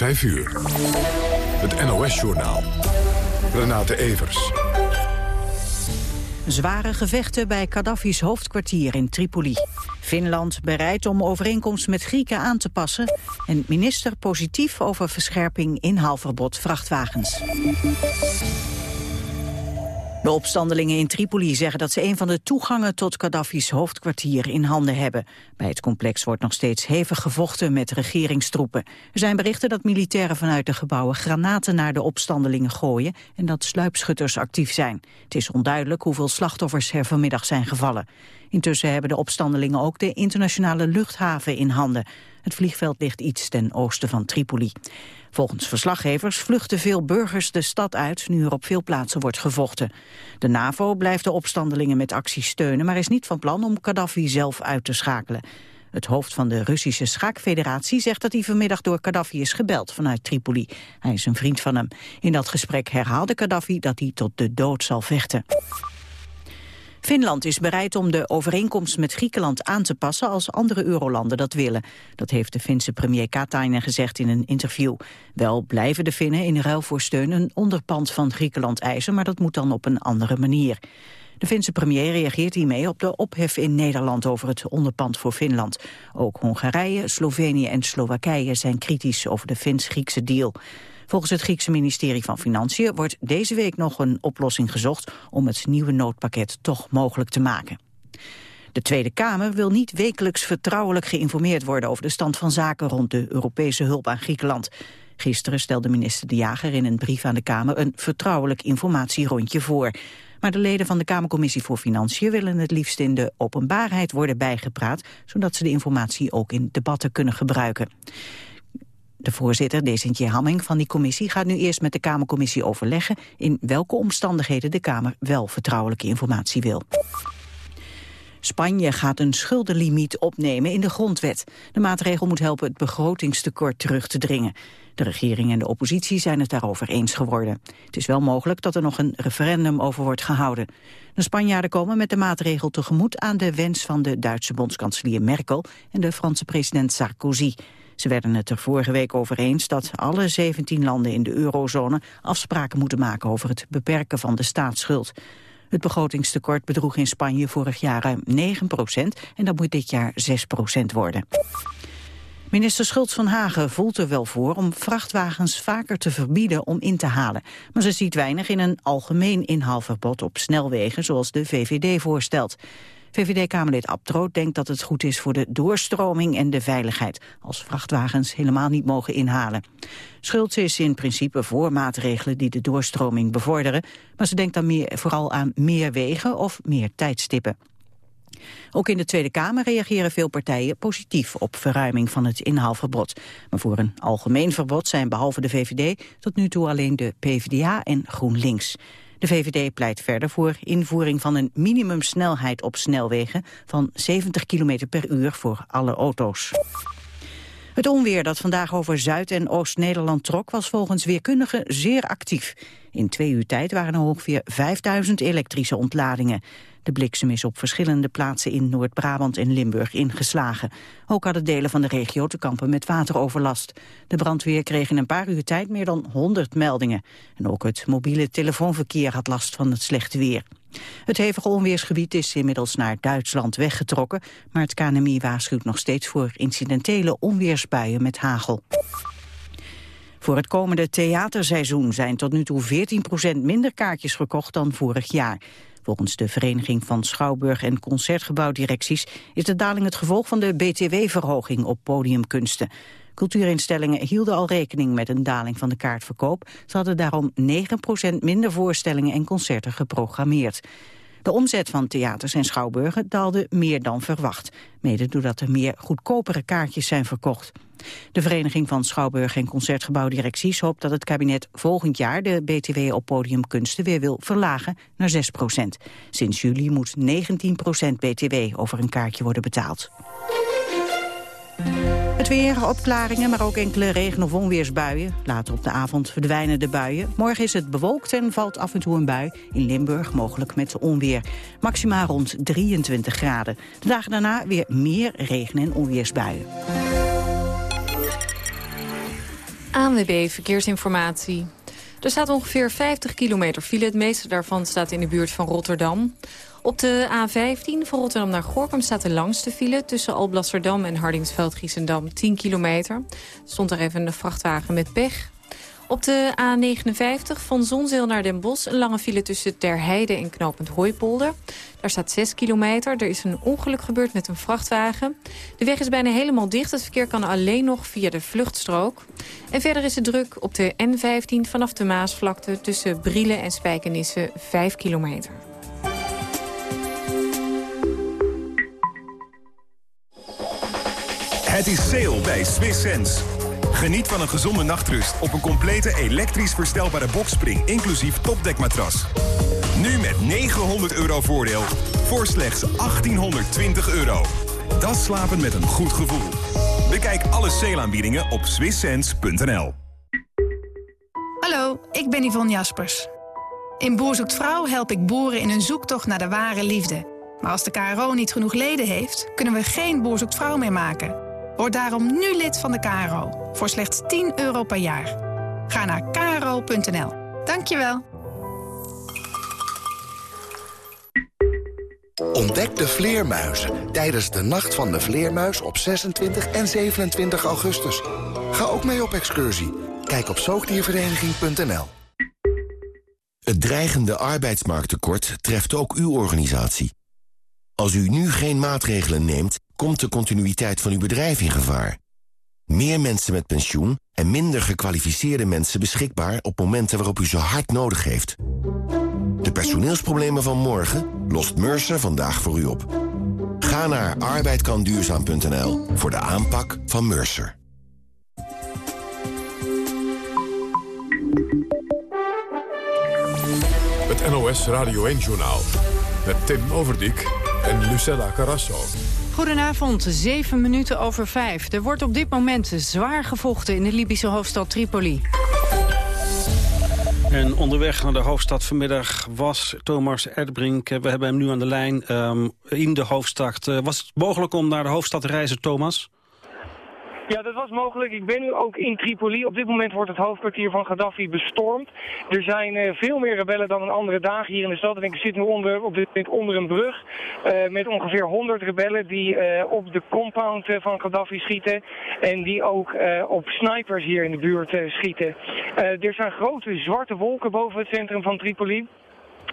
5 uur. Het NOS-journaal. Renate Evers. Zware gevechten bij Gaddafi's hoofdkwartier in Tripoli. Finland bereid om overeenkomst met Grieken aan te passen. En minister positief over verscherping inhaalverbod vrachtwagens. De opstandelingen in Tripoli zeggen dat ze een van de toegangen tot Gaddafi's hoofdkwartier in handen hebben. Bij het complex wordt nog steeds hevig gevochten met regeringstroepen. Er zijn berichten dat militairen vanuit de gebouwen granaten naar de opstandelingen gooien en dat sluipschutters actief zijn. Het is onduidelijk hoeveel slachtoffers er vanmiddag zijn gevallen. Intussen hebben de opstandelingen ook de internationale luchthaven in handen. Het vliegveld ligt iets ten oosten van Tripoli. Volgens verslaggevers vluchten veel burgers de stad uit... nu er op veel plaatsen wordt gevochten. De NAVO blijft de opstandelingen met acties steunen... maar is niet van plan om Gaddafi zelf uit te schakelen. Het hoofd van de Russische schaakfederatie zegt dat hij vanmiddag door Gaddafi is gebeld vanuit Tripoli. Hij is een vriend van hem. In dat gesprek herhaalde Gaddafi dat hij tot de dood zal vechten. Finland is bereid om de overeenkomst met Griekenland aan te passen als andere eurolanden dat willen. Dat heeft de Finse premier Katainen gezegd in een interview. Wel blijven de Finnen in ruil voor steun een onderpand van Griekenland eisen, maar dat moet dan op een andere manier. De Finse premier reageert hiermee op de ophef in Nederland over het onderpand voor Finland. Ook Hongarije, Slovenië en Slowakije zijn kritisch over de Fins-Griekse deal. Volgens het Griekse ministerie van Financiën wordt deze week nog een oplossing gezocht om het nieuwe noodpakket toch mogelijk te maken. De Tweede Kamer wil niet wekelijks vertrouwelijk geïnformeerd worden over de stand van zaken rond de Europese hulp aan Griekenland. Gisteren stelde minister De Jager in een brief aan de Kamer een vertrouwelijk informatierondje voor. Maar de leden van de Kamercommissie voor Financiën willen het liefst in de openbaarheid worden bijgepraat, zodat ze de informatie ook in debatten kunnen gebruiken. De voorzitter, Decentje Hamming, van die commissie gaat nu eerst met de Kamercommissie overleggen in welke omstandigheden de Kamer wel vertrouwelijke informatie wil. Spanje gaat een schuldenlimiet opnemen in de grondwet. De maatregel moet helpen het begrotingstekort terug te dringen. De regering en de oppositie zijn het daarover eens geworden. Het is wel mogelijk dat er nog een referendum over wordt gehouden. De Spanjaarden komen met de maatregel tegemoet aan de wens van de Duitse bondskanselier Merkel en de Franse president Sarkozy. Ze werden het er vorige week over eens dat alle 17 landen in de eurozone afspraken moeten maken over het beperken van de staatsschuld. Het begrotingstekort bedroeg in Spanje vorig jaar ruim 9 procent en dat moet dit jaar 6 procent worden. Minister Schultz van Hagen voelt er wel voor om vrachtwagens vaker te verbieden om in te halen. Maar ze ziet weinig in een algemeen inhaalverbod op snelwegen zoals de VVD voorstelt. VVD-Kamerlid Abtroot denkt dat het goed is voor de doorstroming en de veiligheid, als vrachtwagens helemaal niet mogen inhalen. Schultz is in principe voor maatregelen die de doorstroming bevorderen, maar ze denkt dan meer, vooral aan meer wegen of meer tijdstippen. Ook in de Tweede Kamer reageren veel partijen positief op verruiming van het inhaalverbod. Maar voor een algemeen verbod zijn behalve de VVD tot nu toe alleen de PvdA en GroenLinks. De VVD pleit verder voor invoering van een minimumsnelheid op snelwegen van 70 km per uur voor alle auto's. Het onweer dat vandaag over Zuid- en Oost-Nederland trok... was volgens weerkundigen zeer actief. In twee uur tijd waren er ongeveer 5000 elektrische ontladingen. De bliksem is op verschillende plaatsen in Noord-Brabant en Limburg ingeslagen. Ook hadden delen van de regio te kampen met wateroverlast. De brandweer kreeg in een paar uur tijd meer dan 100 meldingen. En ook het mobiele telefoonverkeer had last van het slechte weer. Het hevige onweersgebied is inmiddels naar Duitsland weggetrokken... maar het KNMI waarschuwt nog steeds voor incidentele onweersbuien met hagel. Voor het komende theaterseizoen zijn tot nu toe 14% minder kaartjes verkocht dan vorig jaar. Volgens de Vereniging van Schouwburg- en Concertgebouwdirecties is de daling het gevolg van de BTW-verhoging op podiumkunsten. Cultuurinstellingen hielden al rekening met een daling van de kaartverkoop. Ze hadden daarom 9% minder voorstellingen en concerten geprogrammeerd. De omzet van theaters en schouwburgen daalde meer dan verwacht. Mede doordat er meer goedkopere kaartjes zijn verkocht. De Vereniging van Schouwburg en Concertgebouwdirecties hoopt dat het kabinet volgend jaar de BTW op podiumkunsten weer wil verlagen naar 6 procent. Sinds juli moet 19 procent BTW over een kaartje worden betaald. Het weer, opklaringen, maar ook enkele regen- of onweersbuien. Later op de avond verdwijnen de buien. Morgen is het bewolkt en valt af en toe een bui. In Limburg mogelijk met onweer. Maxima rond 23 graden. De dagen daarna weer meer regen- en onweersbuien. ANWB Verkeersinformatie. Er staat ongeveer 50 kilometer file. Het meeste daarvan staat in de buurt van Rotterdam. Op de A15 van Rotterdam naar Gorkum staat de langste file... tussen Alblasserdam en Hardingsveld-Giessendam 10 kilometer. Er stond er even een vrachtwagen met pech. Op de A59 van Zonzeel naar Den Bosch... een lange file tussen Terheide en knooppunt Hooipolder. Daar staat 6 kilometer. Er is een ongeluk gebeurd met een vrachtwagen. De weg is bijna helemaal dicht. Het verkeer kan alleen nog via de vluchtstrook. En verder is het druk op de N15 vanaf de Maasvlakte... tussen Brielen en Spijkenisse 5 kilometer. Het is sale bij Swiss Sense. Geniet van een gezonde nachtrust op een complete elektrisch verstelbare bokspring... inclusief topdekmatras. Nu met 900 euro voordeel voor slechts 1820 euro. Dat slapen met een goed gevoel. Bekijk alle sale op swisssense.nl. Hallo, ik ben Yvonne Jaspers. In Boer zoekt Vrouw help ik boeren in hun zoektocht naar de ware liefde. Maar als de KRO niet genoeg leden heeft, kunnen we geen Boer zoekt Vrouw meer maken... Word daarom nu lid van de KRO voor slechts 10 euro per jaar. Ga naar kro.nl. Dankjewel. Ontdek de vleermuizen tijdens de Nacht van de Vleermuis op 26 en 27 augustus. Ga ook mee op excursie. Kijk op zoogdiervereniging.nl. Het dreigende arbeidsmarkttekort treft ook uw organisatie. Als u nu geen maatregelen neemt komt de continuïteit van uw bedrijf in gevaar. Meer mensen met pensioen en minder gekwalificeerde mensen beschikbaar op momenten waarop u ze hard nodig heeft. De personeelsproblemen van morgen lost Mercer vandaag voor u op. Ga naar arbeidkanduurzaam.nl voor de aanpak van Mercer. Het NOS Radio 1-journaal met Tim Overdijk en Lucella Carrasso. Goedenavond, zeven minuten over vijf. Er wordt op dit moment zwaar gevochten in de Libische hoofdstad Tripoli. En onderweg naar de hoofdstad vanmiddag was Thomas Erdbrink. We hebben hem nu aan de lijn ehm, in de hoofdstad. Uh, was het mogelijk om naar de hoofdstad te reizen, Thomas? Ja, dat was mogelijk. Ik ben nu ook in Tripoli. Op dit moment wordt het hoofdkwartier van Gaddafi bestormd. Er zijn uh, veel meer rebellen dan een andere dagen hier in de stad. En ik zit nu onder, op dit moment onder een brug uh, met ongeveer 100 rebellen die uh, op de compound van Gaddafi schieten. En die ook op snipers hier in de buurt schieten. er zijn grote zwarte wolken boven het centrum van Tripoli.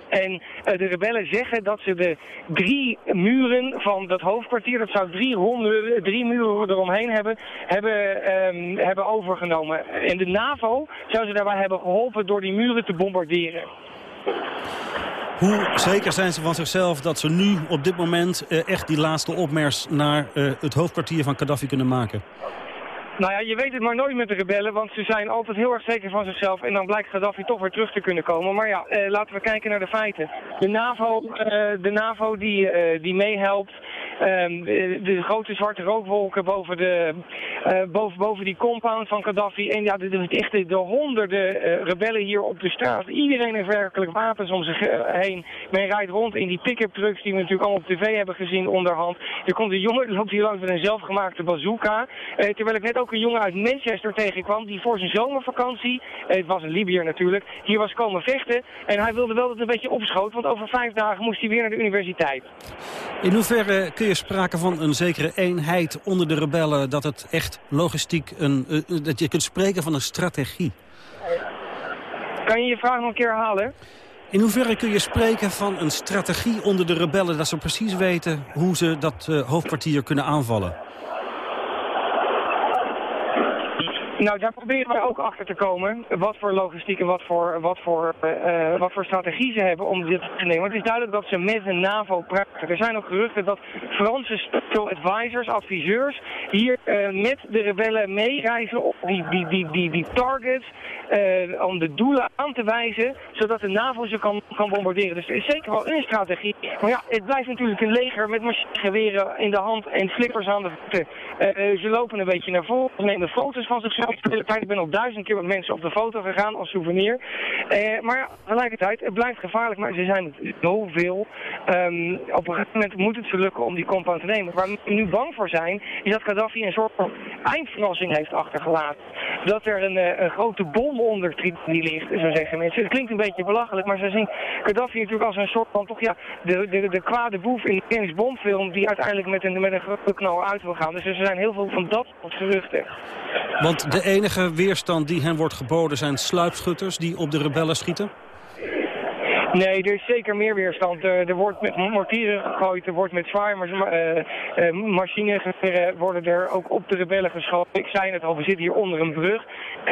En uh, de rebellen zeggen dat ze de drie muren van dat hoofdkwartier, dat zou drie, ronde, drie muren eromheen hebben, hebben, um, hebben overgenomen. En de NAVO zou ze daarbij hebben geholpen door die muren te bombarderen. Hoe zeker zijn ze van zichzelf dat ze nu op dit moment uh, echt die laatste opmers naar uh, het hoofdkwartier van Gaddafi kunnen maken? Nou ja, je weet het maar nooit met de rebellen, want ze zijn altijd heel erg zeker van zichzelf. En dan blijkt Gaddafi toch weer terug te kunnen komen. Maar ja, eh, laten we kijken naar de feiten. De NAVO, uh, de NAVO die, uh, die meehelpt, ehm, de grote zwarte rookwolken boven, de, boven, boven die compound van Gaddafi. En ja, de, echt de, de honderden rebellen hier op de straat. Iedereen heeft werkelijk wapens om zich heen. Men rijdt rond in die pick-up trucks die we natuurlijk allemaal op tv hebben gezien onderhand. Er komt een jongen, loopt hier langs met een zelfgemaakte bazooka. terwijl ik net ook ook een jongen uit Manchester tegenkwam die voor zijn zomervakantie, het was een Libiër natuurlijk, hier was komen vechten. En hij wilde wel dat het een beetje opschoot, want over vijf dagen moest hij weer naar de universiteit. In hoeverre kun je sprake van een zekere eenheid onder de rebellen, dat het echt logistiek, een, uh, dat je kunt spreken van een strategie? Kan je je vraag nog een keer herhalen? In hoeverre kun je spreken van een strategie onder de rebellen... dat ze precies weten hoe ze dat uh, hoofdkwartier kunnen aanvallen? Nou, daar proberen wij ook achter te komen. Wat voor logistiek en wat voor, wat voor, uh, wat voor strategie ze hebben om dit te nemen. het is duidelijk dat ze met de NAVO praten. Er zijn ook geruchten dat Franse special advisors, adviseurs, hier uh, met de rebellen meereizen op die, die, die, die, die targets. Om de doelen aan te wijzen, zodat de NAVO ze kan, kan bombarderen. Dus er is zeker wel een strategie. Maar ja, het blijft natuurlijk een leger met machinegeweren in de hand en slippers aan de voeten. ze lopen een beetje naar voren, ze nemen foto's van zichzelf ik ben al duizend keer met mensen op de foto gegaan als souvenir. Eh, maar tegelijkertijd, het blijft gevaarlijk, maar ze zijn het zoveel. Um, op een gegeven moment moet het ze lukken om die compound te nemen. Waar we nu bang voor zijn, is dat Gaddafi een soort van eindverrassing heeft achtergelaten. dat er een, eh, een grote bom onder Tripoli ligt, zo zeggen mensen. Het klinkt een beetje belachelijk, maar ze zien Gaddafi natuurlijk als een soort van toch ja, de, de, de kwade boef in de James Bond die uiteindelijk met een, met een grote knal uit wil gaan. Dus er zijn heel veel van dat soort geruchten. Want de enige weerstand die hen wordt geboden zijn sluipschutters die op de rebellen schieten? Nee, er is zeker meer weerstand. Er, er wordt met mortieren gegooid, er wordt met zwaar uh, uh, machinegeweren worden er ook op de rebellen geschoten. Ik zei het al, we zitten hier onder een brug.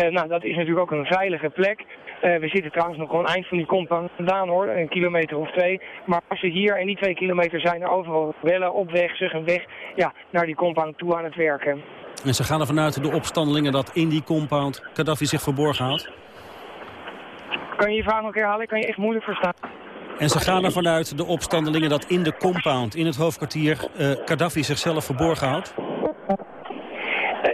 Nou, dat is natuurlijk ook een veilige plek. we zitten trouwens nog gewoon eind van die compound vandaan hoor, een kilometer of twee. Maar als ze hier en die twee kilometer zijn er overal rebellen op weg, zich een weg ja, naar die compound toe aan het werken. En ze gaan ervan uit de opstandelingen dat in die compound Gaddafi zich verborgen houdt? Kan je je vraag nog een keer halen? Ik kan je echt moeilijk verstaan. En ze gaan ervan uit, de opstandelingen, dat in de compound, in het hoofdkwartier, uh, Gaddafi zichzelf verborgen houdt?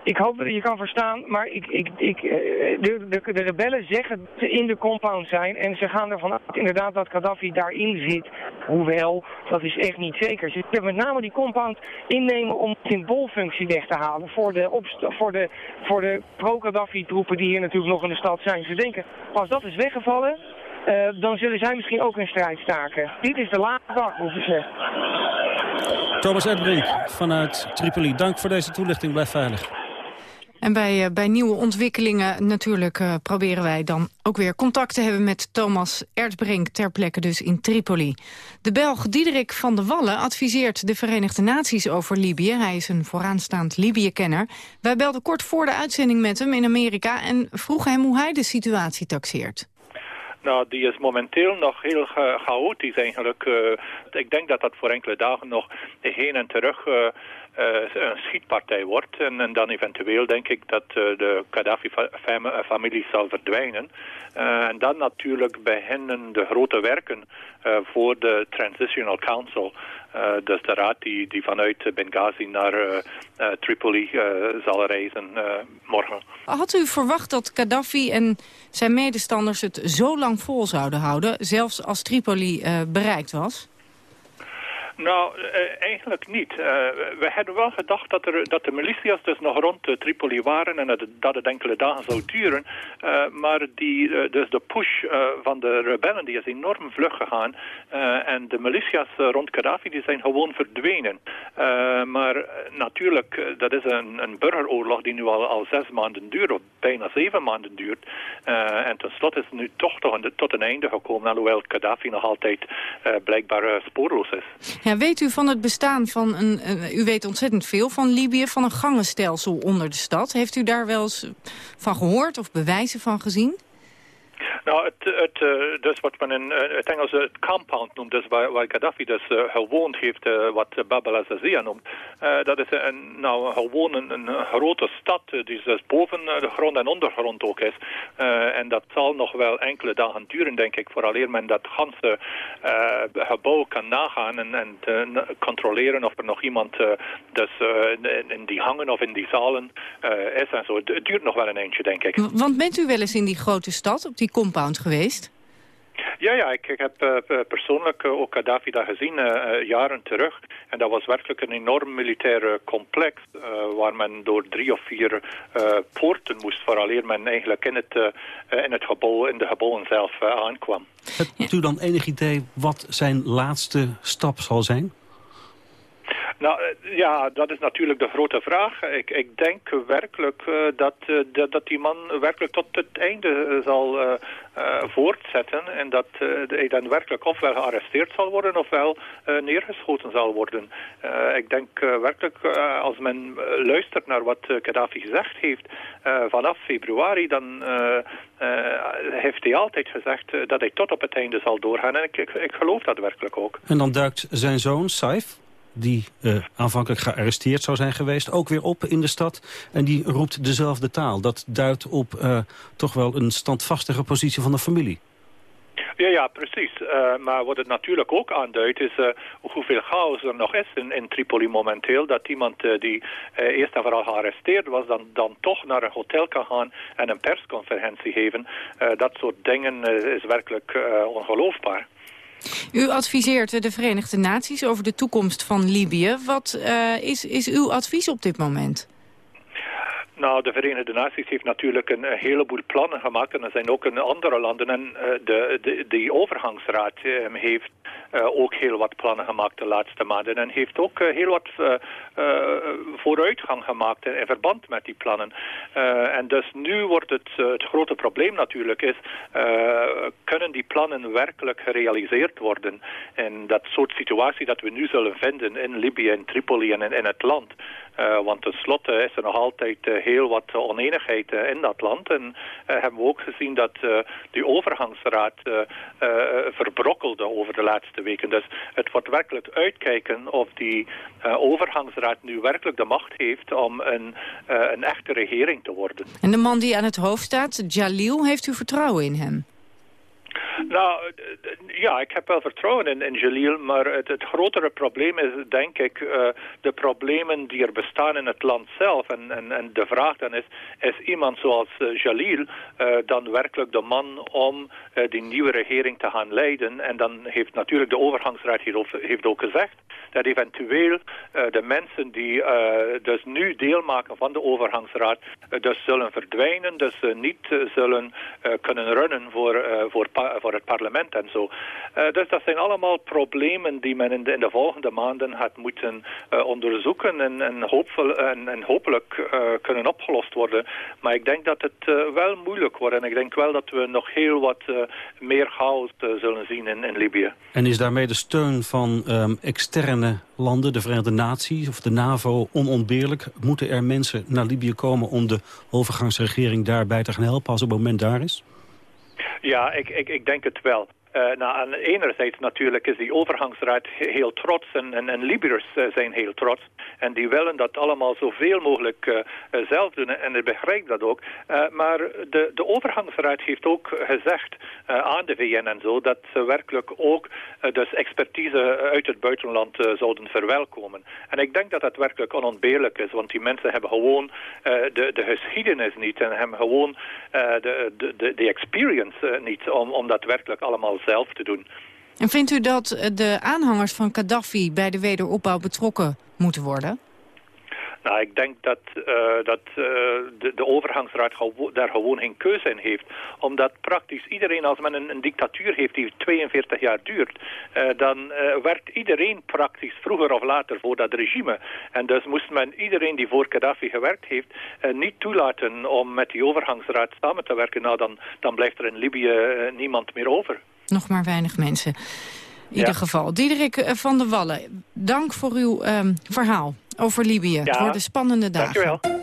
Eh, ik hoop dat je kan verstaan, maar ik, ik, ik, eh, de, de, rebellen zeggen dat ze in de compound zijn. En ze gaan ervan uit inderdaad dat Gaddafi daarin zit. Hoewel, dat is echt niet zeker. Ze willen met name die compound innemen om de symboolfunctie weg te halen. Voor de, voor de, voor de pro-Gaddafi troepen die hier natuurlijk nog in de stad zijn. Ze denken, als dat is weggevallen, uh, dan zullen zij misschien ook een strijd staken. Dit is de laatste dag, moet zeggen. Thomas Edbrink vanuit Tripoli, dank voor deze toelichting. Blijf veilig. En bij, uh, bij nieuwe ontwikkelingen natuurlijk uh, proberen wij dan ook weer contact te hebben met Thomas Erdbrink ter plekke dus in Tripoli. De Belg Diederik van der Wallen adviseert de Verenigde Naties over Libië. Hij is een vooraanstaand Libië-kenner. Wij belden kort voor de uitzending met hem in Amerika en vroegen hem hoe hij de situatie taxeert. Nou, die is momenteel nog heel chaotisch eigenlijk. Uh, ik denk dat dat voor enkele dagen nog heen en terug een schietpartij wordt. En, en, dan eventueel denk ik dat de Gaddafi-familie zal verdwijnen. en dan natuurlijk beginnen de grote werken voor de Transitional Council. Dus de raad die, die vanuit Benghazi naar uh, Tripoli zal reizen morgen. Had u verwacht dat Gaddafi en zijn medestanders het zo lang vol zouden houden... zelfs als Tripoli bereikt was? Nou, uh, eigenlijk niet. Uh, we hadden wel gedacht dat, er, dat de militia's dus nog rond uh, Tripoli waren en dat dat het enkele dagen zou duren. maar die, dus de push van de rebellen die is enorm vlug gegaan. en de militia's rond Gaddafi die zijn gewoon verdwenen. maar natuurlijk, dat is een, een burgeroorlog die nu al, al zes maanden duurt, of bijna zeven maanden duurt. en tenslotte is het nu toch, toch tot een einde gekomen, alhoewel Gaddafi nog altijd blijkbaar spoorloos is. Ja, weet u van het bestaan van een, u weet ontzettend veel van Libië, van een gangenstelsel onder de stad. Heeft u daar wel eens van gehoord of bewijzen van gezien? Nou, het, het, uh, dus wat men in uh, het Engels het compound noemt, dus waar, waar Gaddafi dus uh, gewoond heeft, wat Bab el noemt, dat is een, nou, gewoon een, een grote stad die dus boven de grond en ondergrond ook is. en dat zal nog wel enkele dagen duren, denk ik, vooraleer men dat ganse gebouw kan nagaan en, en controleren of er nog iemand dus in, die hangen of in die zalen is en zo. Het duurt nog wel een eindje, denk ik. Want bent u wel eens in die grote stad, op die compound geweest? Ja, ja, ik, ik heb uh, persoonlijk uh, ook Gaddafi daar gezien uh, jaren terug. En dat was werkelijk een enorm militair complex waar men door drie of vier poorten moest vooraleer men eigenlijk in het, in het gebouw, in de gebouwen zelf aankwam. Hebt u dan enig idee wat zijn laatste stap zal zijn? Nou, eh, ja, dat is natuurlijk de grote vraag. Ik, ik denk werkelijk uh, dat, uh, dat die man werkelijk tot het einde zal voortzetten. En dat hij dan werkelijk ofwel gearresteerd zal worden ofwel neergeschoten zal worden. ik denk werkelijk, als men luistert naar wat Gaddafi gezegd heeft vanaf februari, dan heeft hij altijd gezegd dat hij tot op het einde zal doorgaan. En ik, ik, ik geloof dat werkelijk ook. En dan duikt zijn zoon, Saif, die uh, aanvankelijk gearresteerd zou zijn geweest... ook weer op in de stad. En die roept dezelfde taal. Dat duidt op uh, toch wel een standvastige positie van de familie. Ja, ja, precies. Uh, maar wat het natuurlijk ook aanduidt is hoeveel chaos er nog is in, Tripoli momenteel. Dat iemand die eerst en vooral gearresteerd was, dan, dan toch naar een hotel kan gaan en een persconferentie geven. dat soort dingen is werkelijk ongeloofbaar. U adviseert de Verenigde Naties over de toekomst van Libië. Wat uh, is, is uw advies op dit moment? Nou, de Verenigde Naties heeft natuurlijk een, heleboel plannen gemaakt. En er zijn ook in andere landen. En uh, de, de, overgangsraad uh, heeft uh, ook heel wat plannen gemaakt de laatste maanden. En heeft ook heel wat vooruitgang gemaakt in, verband met die plannen. en dus nu wordt het, het grote probleem natuurlijk is... kunnen die plannen werkelijk gerealiseerd worden? En dat soort situatie dat we nu zullen vinden in Libië, in Tripoli en in het land... Uh, want tenslotte is er nog altijd uh, heel wat oneenigheid uh, in dat land. En hebben we ook gezien dat die overgangsraad verbrokkelde over de laatste weken. Dus het wordt werkelijk uitkijken of die overgangsraad nu werkelijk de macht heeft om een, een echte regering te worden. En de man die aan het hoofd staat, Jalil, heeft u vertrouwen in hem? Nou, ja, ik heb wel vertrouwen in, in Jalil, maar het, het grotere probleem is, denk ik, uh, de problemen die er bestaan in het land zelf. En, en, en de vraag dan is, is iemand zoals Jalil dan werkelijk de man om die nieuwe regering te gaan leiden? En dan heeft natuurlijk de overgangsraad hier heeft ook gezegd dat eventueel de mensen die dus nu deel maken van de overgangsraad, dus zullen verdwijnen, dus niet zullen kunnen runnen voor, voor, voor het parlement en zo. Uh, dus dat zijn allemaal problemen die men in de, in de volgende maanden gaat moeten uh, onderzoeken en, en, en, hopelijk uh, kunnen opgelost worden. Maar ik denk dat het wel moeilijk wordt en ik denk wel dat we nog heel wat meer chaos zullen zien in, in Libië. En is daarmee de steun van um, externe landen, de Verenigde Naties of de NAVO, onontbeerlijk? Moeten er mensen naar Libië komen om de overgangsregering daarbij te gaan helpen als het moment daar is? Ja, ik, ik, ik denk het wel. Uh, nou, aan enerzijds natuurlijk is die overgangsraad heel trots en, en, en Libiërs uh, zijn heel trots. En die willen dat allemaal zoveel mogelijk uh, zelf doen en ik begrijp dat ook. maar de, de overgangsraad heeft ook gezegd aan de VN en zo dat ze werkelijk ook dus expertise uit het buitenland zouden verwelkomen. En ik denk dat dat werkelijk onontbeerlijk is, want die mensen hebben gewoon de, de geschiedenis niet en hebben gewoon de, de, de experience niet om, om dat werkelijk allemaal zelf te doen. En vindt u dat de aanhangers van Gaddafi bij de wederopbouw betrokken moeten worden? Nou, ik denk dat, uh, dat uh, de, de overgangsraad daar gewoon geen keuze in heeft. Omdat praktisch iedereen, als men een, een dictatuur heeft die 42 jaar duurt, uh, dan werkt iedereen praktisch vroeger of later voor dat regime. En dus moest men iedereen die voor Gaddafi gewerkt heeft, niet toelaten om met die overgangsraad samen te werken. Nou, dan, dan blijft er in Libië niemand meer over. Nog maar weinig mensen. In ieder geval. Diederik van der Wallen, dank voor uw um, verhaal over Libië. Ja. Het worden spannende dagen. Dankjewel.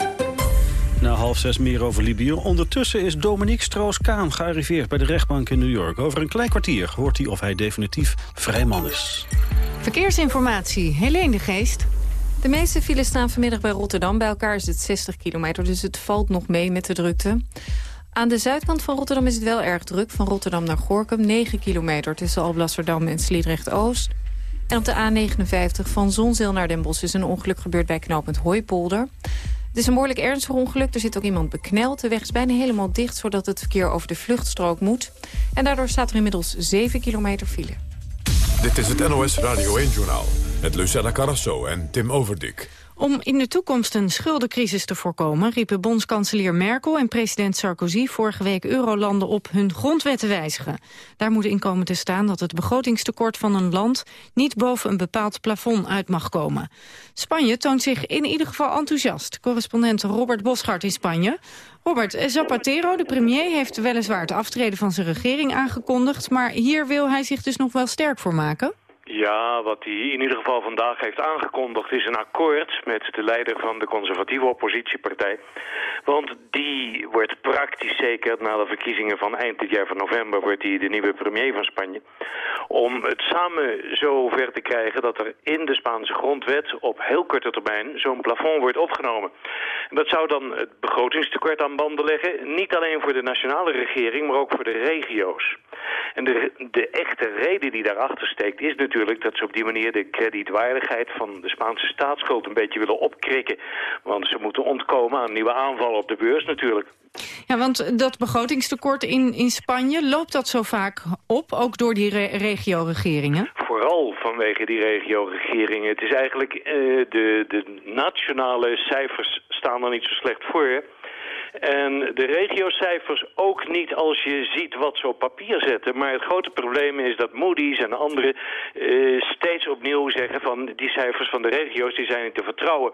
Na half zes meer over Libië. Ondertussen is Dominique Stroos-Kaan gearriveerd bij de rechtbank in New York. Over een klein kwartier hoort hij of hij definitief vrij man is. Verkeersinformatie, Helene de Geest. De meeste files staan vanmiddag bij Rotterdam. Bij elkaar is het 60 kilometer, dus het valt nog mee met de drukte. Aan de zuidkant van Rotterdam is het wel erg druk. Van Rotterdam naar Gorkum, 9 kilometer tussen Alblasserdam en Sliedrecht-Oost. En op de A59 van Zonzeel naar Den Bosch is een ongeluk gebeurd bij knooppunt Hooipolder. Het is een behoorlijk ernstig ongeluk. Er zit ook iemand bekneld. De weg is bijna helemaal dicht, zodat het verkeer over de vluchtstrook moet. En daardoor staat er inmiddels 7 kilometer file. Dit is het NOS Radio 1-journaal met Lucella Carrasso en Tim Overdik. Om in de toekomst een schuldencrisis te voorkomen... riepen bondskanselier Merkel en president Sarkozy vorige week eurolanden op hun grondwet te wijzigen. Daar moet in komen te staan dat het begrotingstekort van een land... niet boven een bepaald plafond uit mag komen. Spanje toont zich in ieder geval enthousiast. Correspondent Robert Boschart in Spanje. Robert, Zapatero, de premier, heeft weliswaar het aftreden van zijn regering aangekondigd... maar hier wil hij zich dus nog wel sterk voor maken? Ja, wat hij in ieder geval vandaag heeft aangekondigd is een akkoord met de leider van de conservatieve oppositiepartij. Want die wordt praktisch zeker na de verkiezingen van eind dit jaar van november wordt hij de nieuwe premier van Spanje. Om het samen zo ver te krijgen dat er in de Spaanse grondwet op heel korte termijn zo'n plafond wordt opgenomen. En dat zou dan het begrotingstekort aan banden leggen, niet alleen voor de nationale regering, maar ook voor de regio's. En de, de echte reden die daarachter steekt is natuurlijk natuurlijk dat ze op die manier de kredietwaardigheid van de Spaanse staatsschuld een beetje willen opkrikken. Want ze moeten ontkomen aan nieuwe aanvallen op de beurs natuurlijk. Ja, want dat begrotingstekort in, in Spanje, loopt dat zo vaak op, ook door die re regio-regeringen? Vooral vanwege die regio-regeringen. Het is eigenlijk uh, de, de nationale cijfers staan er niet zo slecht voor. En de regiocijfers ook niet als je ziet wat ze op papier zetten. Maar het grote probleem is dat Moody's en anderen uh, steeds opnieuw zeggen van die cijfers van de regio's die zijn niet te vertrouwen.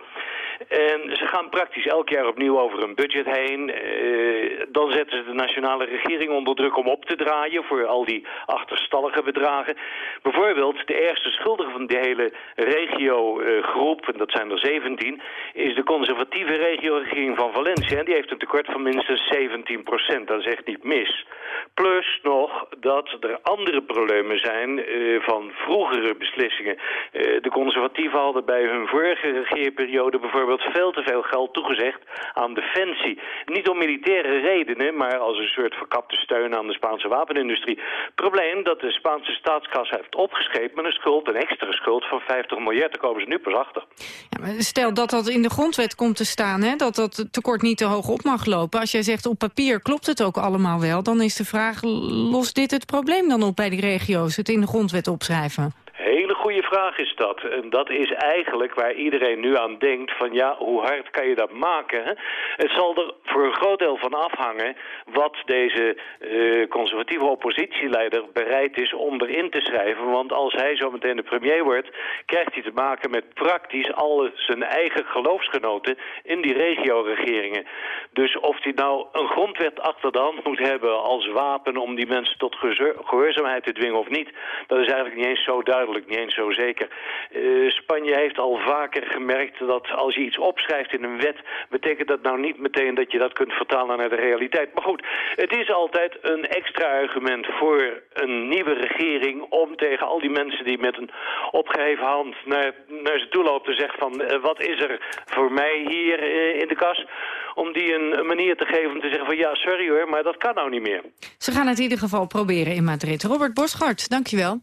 En ze gaan praktisch elk jaar opnieuw over een budget heen. Uh, dan zetten ze de nationale regering onder druk om op te draaien voor al die achterstallige bedragen. Bijvoorbeeld de eerste schuldige van de hele regiogroep, en dat zijn er 17, is de conservatieve regio-regering van Valencia. En die heeft een tekort van minstens 17 procent. Dat is echt niet mis. Plus nog dat er andere problemen zijn uh, van vroegere beslissingen. Uh, de conservatieven hadden bij hun vorige regeerperiode bijvoorbeeld veel te veel geld toegezegd aan defensie. Niet om militaire redenen, maar als een soort verkapte steun aan de Spaanse wapenindustrie. Probleem dat de Spaanse staatskas heeft opgescheept met een schuld, een extra schuld van 50 miljard. Daar komen ze nu pas achter. Ja, maar stel dat dat in de grondwet komt te staan, hè, dat dat tekort niet te hoog op mag lopen. Als jij zegt op papier klopt het ook allemaal wel, dan is de vraag, lost dit het probleem dan op bij die regio's, het in de grondwet opschrijven? Hele goede vraag is dat. En dat is eigenlijk waar iedereen nu aan denkt van ja, hoe hard kan je dat maken? Het zal er voor een groot deel van afhangen wat deze uh, conservatieve oppositieleider bereid is om erin te schrijven. Want als hij zo meteen de premier wordt, krijgt hij te maken met praktisch alle zijn eigen geloofsgenoten in die regio-regeringen. Dus of hij nou een grondwet achter de hand moet hebben als wapen om die mensen tot gehoorzaamheid te dwingen of niet, dat is eigenlijk niet eens zo duidelijk, niet eens zo zeker. Uh, Spanje heeft al vaker gemerkt dat als je iets opschrijft in een wet, betekent dat nou niet meteen dat je dat kunt vertalen naar de realiteit. Maar goed, het is altijd een extra argument voor een nieuwe regering om tegen al die mensen die met een opgeheven hand naar, naar ze toe lopen te zeggen van uh, wat is er voor mij hier uh, in de kas, om die een, een, manier te geven om te zeggen van ja, sorry hoor, maar dat kan nou niet meer. Ze gaan het in ieder geval proberen in Madrid. Robert Boschart, dankjewel.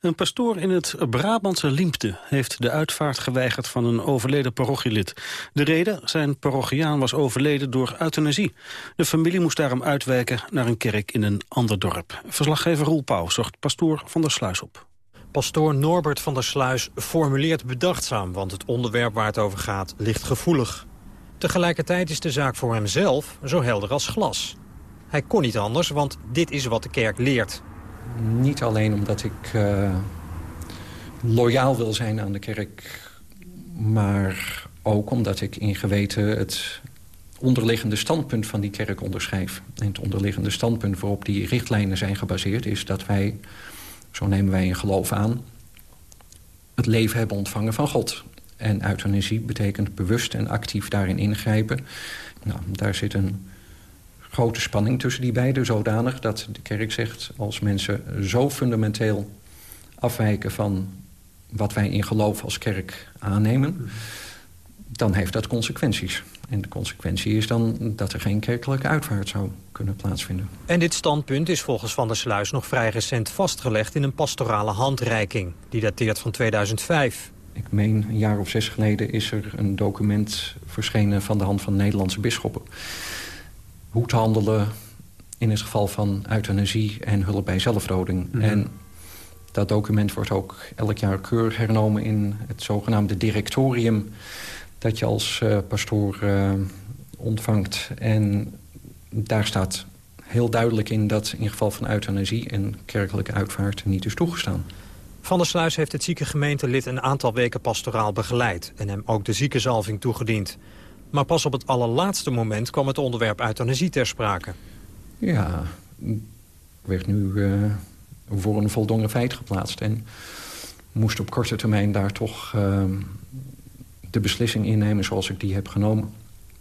Een pastoor in het Brabantse Liempte heeft de uitvaart geweigerd van een overleden parochielid. De reden, zijn parochiaan was overleden door euthanasie. De familie moest daarom uitwijken naar een kerk in een ander dorp. Verslaggever Roel Pauw zocht pastoor van der Sluis op. Pastoor Norbert van der Sluis formuleert bedachtzaam, want het onderwerp waar het over gaat ligt gevoelig. Tegelijkertijd is de zaak voor hemzelf zo helder als glas. Hij kon niet anders, want dit is wat de kerk leert. Niet alleen omdat ik uh, loyaal wil zijn aan de kerk... maar ook omdat ik in geweten het onderliggende standpunt van die kerk onderschrijf. En het onderliggende standpunt waarop die richtlijnen zijn gebaseerd... is dat wij, zo nemen wij in geloof aan... het leven hebben ontvangen van God. En euthanasie betekent bewust en actief daarin ingrijpen. Nou, daar zit een grote spanning tussen die beiden. Zodanig dat de kerk zegt, als mensen zo fundamenteel afwijken... van wat wij in geloof als kerk aannemen... dan heeft dat consequenties. En de consequentie is dan dat er geen kerkelijke uitvaart zou kunnen plaatsvinden. En dit standpunt is volgens Van der Sluis nog vrij recent vastgelegd... in een pastorale handreiking, die dateert van 2005. Ik meen, een jaar of zes geleden is er een document verschenen... van de hand van Nederlandse bisschoppen hoe te handelen in het geval van euthanasie en hulp bij zelfdoding. Mhm. En dat document wordt ook elk jaar keurig hernomen in het zogenaamde directorium... dat je als uh, pastoor uh, ontvangt. En daar staat heel duidelijk in dat in geval van euthanasie... en kerkelijke uitvaart niet is toegestaan. Van der Sluis heeft het zieke gemeentelid een aantal weken pastoraal begeleid... en hem ook de ziekenzalving toegediend. Maar pas op het allerlaatste moment kwam het onderwerp euthanasie ter sprake. Ja, werd nu uh, voor een voldongen feit geplaatst. En moest op korte termijn daar toch uh, de beslissing innemen zoals ik die heb genomen.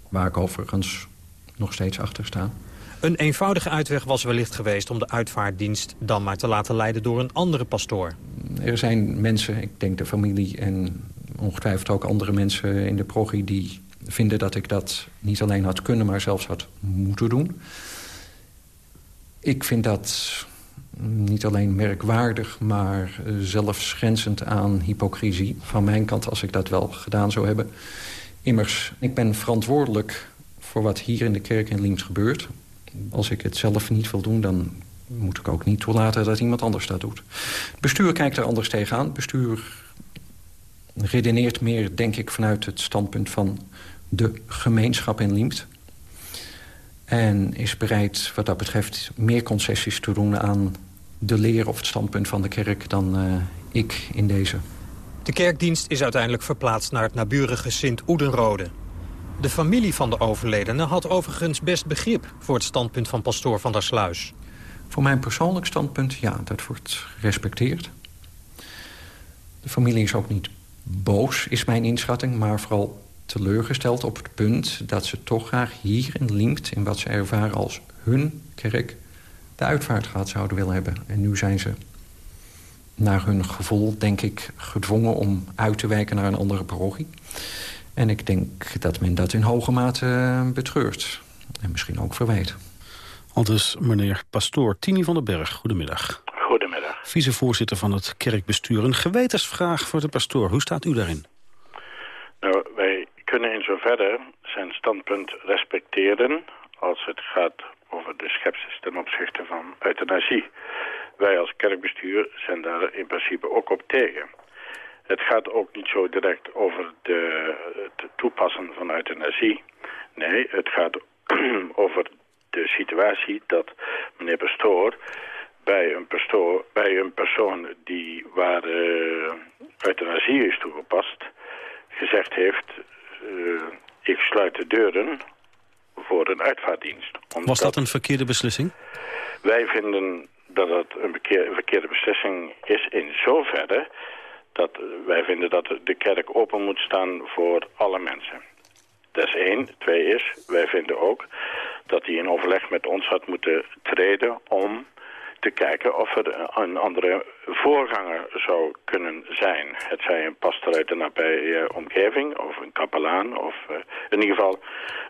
Waar ik overigens nog steeds achter sta. Een eenvoudige uitweg was wellicht geweest om de uitvaartdienst dan maar te laten leiden door een andere pastoor. Er zijn mensen, ik denk de familie en ongetwijfeld ook andere mensen in de progie... die vinden dat ik dat niet alleen had kunnen, maar zelfs had moeten doen. Ik vind dat niet alleen merkwaardig, maar zelfs grenzend aan hypocrisie. Van mijn kant, als ik dat wel gedaan zou hebben. Immers, ik ben verantwoordelijk voor wat hier in de kerk in Liems gebeurt. Als ik het zelf niet wil doen, dan moet ik ook niet toelaten dat iemand anders dat doet. Bestuur kijkt er anders tegenaan. Bestuur redeneert meer, denk ik, vanuit het standpunt van de gemeenschap in Liemt. En is bereid wat dat betreft meer concessies te doen aan de leer of het standpunt van de kerk dan uh, ik in deze. De kerkdienst is uiteindelijk verplaatst naar het naburige Sint-Oedenrode. De familie van de overledene had overigens best begrip voor het standpunt van pastoor van der Sluis. Voor mijn persoonlijk standpunt, ja, dat wordt gerespecteerd. De familie is ook niet boos, is mijn inschatting, maar vooral teleurgesteld op het punt dat ze toch graag hier in Liemt... in wat ze ervaren als hun kerk, de uitvaartgaat zouden willen hebben. En nu zijn ze naar hun gevoel, denk ik, gedwongen om uit te wijken naar een andere parochie. En ik denk dat men dat in hoge mate eh, betreurt. En misschien ook verwijt. Al dus meneer Pastoor Tini van den Berg, goedemiddag. Goedemiddag. Vicevoorzitter van het kerkbestuur. Een gewetensvraag voor de pastoor. Hoe staat u daarin? Nou, zoverre zijn standpunt respecteren... als het gaat over de schepsis ten opzichte van euthanasie. Wij als kerkbestuur zijn daar in principe ook op tegen. Het gaat ook niet zo direct over de, het toepassen van euthanasie. Nee, het gaat over de situatie dat meneer Pastoor bij een, pastoor, bij een persoon die waar uh, euthanasie is toegepast gezegd heeft... Uh, ik sluit de deuren voor een uitvaartdienst. Was dat een verkeerde beslissing? Wij vinden dat het een verkeerde beslissing is in zoverre... dat wij vinden dat de kerk open moet staan voor alle mensen. Dat is één. Twee is, wij vinden ook dat hij in overleg met ons had moeten treden om te kijken of er een andere voorganger zou kunnen zijn. Het zij een pastor uit de nabije omgeving of een kapelaan of uh, in ieder geval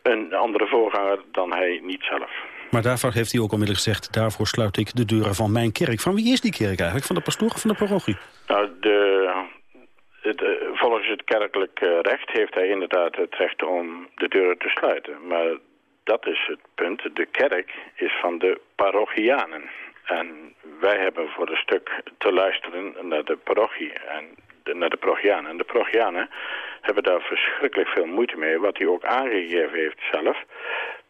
een andere voorganger dan hij niet zelf. Maar daarvoor heeft hij ook onmiddellijk gezegd... daarvoor sluit ik de deuren van mijn kerk. Van wie is die kerk eigenlijk? Van de pastoor of van de parochie? Nou, de, het, eh, volgens het kerkelijk eh, recht heeft hij inderdaad het recht om de deuren te sluiten. Maar dat is het punt. De kerk is van de parochianen. En wij hebben voor een stuk te luisteren naar de parochie en de, naar de parochianen. En de parochianen hebben daar verschrikkelijk veel moeite mee. Wat hij ook aangegeven heeft zelf.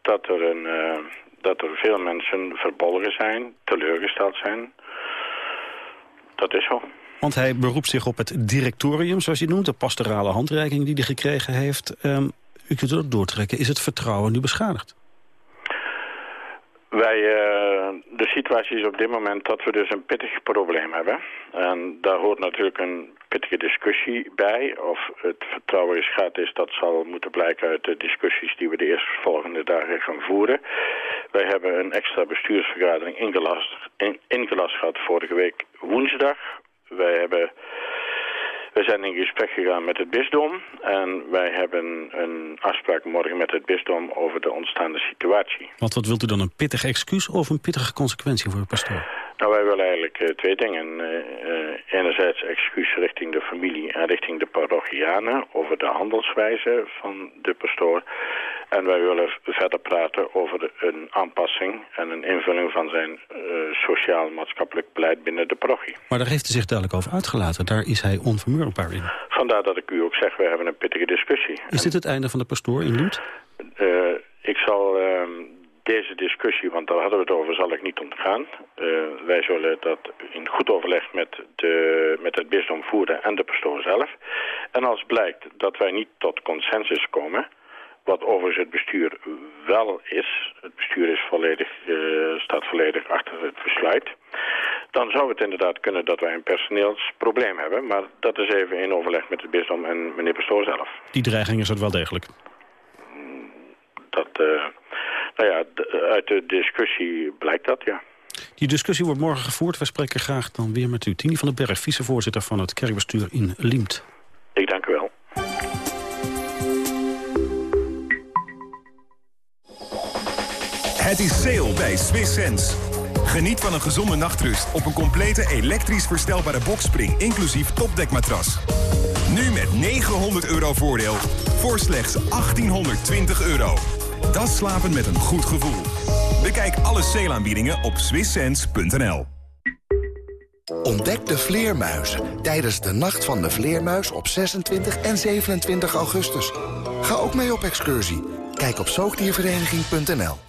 Dat er, een, uh, dat er veel mensen verbolgen zijn, teleurgesteld zijn. Dat is zo. Want hij beroept zich op het directorium, zoals je noemt. De pastorale handreiking die hij gekregen heeft. Um, u kunt het doortrekken. Is het vertrouwen nu beschadigd? Wij, uh, de situatie is op dit moment dat we dus een pittig probleem hebben. En daar hoort natuurlijk een pittige discussie bij. Of het vertrouwen is gaat is, dat zal moeten blijken uit de discussies die we de eerste volgende dagen gaan voeren. Wij hebben een extra bestuursvergadering ingelast, in, ingelast gehad vorige week woensdag. Wij hebben we zijn in gesprek gegaan met het bisdom en wij hebben een afspraak morgen met het bisdom over de ontstaande situatie. Want wat wilt u dan, een pittig excuus of een pittige consequentie voor de pastoor? Nou, wij willen eigenlijk uh, twee dingen. Uh, enerzijds excuus richting de familie en richting de parochianen over de handelswijze van de pastoor. En wij willen verder praten over een aanpassing en een invulling van zijn uh, sociaal-maatschappelijk beleid binnen de parochie. Maar daar heeft hij zich duidelijk over uitgelaten. Daar is hij onvermurkbaar in. Vandaar dat ik u ook zeg, we hebben een pittige discussie. Is dit het einde van de pastoor in Loet? Uh, ik zal uh, deze discussie, want daar hadden we het over, zal ik niet ontgaan. Uh, wij zullen dat in goed overleg met, de, met het bisdom voeren en de pastoor zelf. En als blijkt dat wij niet tot consensus komen wat overigens het bestuur wel is, het bestuur is volledig, uh, staat volledig achter het besluit, dan zou het inderdaad kunnen dat wij een personeelsprobleem hebben. Maar dat is even in overleg met het bisdom en meneer Pastoor zelf. Die dreiging is het wel degelijk? Dat, uh, nou ja, uit de discussie blijkt dat, ja. Die discussie wordt morgen gevoerd. Wij spreken graag dan weer met u. Tini van den Berg, vicevoorzitter van het kerkbestuur in Liemt. Ik dank u wel. Het is sale bij Swiss Sense. Geniet van een gezonde nachtrust op een complete elektrisch verstelbare bokspring... inclusief topdekmatras. Nu met 900 euro voordeel voor slechts 1820 euro. Dat slapen met een goed gevoel. Bekijk alle sale-aanbiedingen op swisssense.nl. Ontdek de vleermuizen tijdens de Nacht van de Vleermuis op 26 en 27 augustus. Ga ook mee op excursie. Kijk op zoogdiervereniging.nl.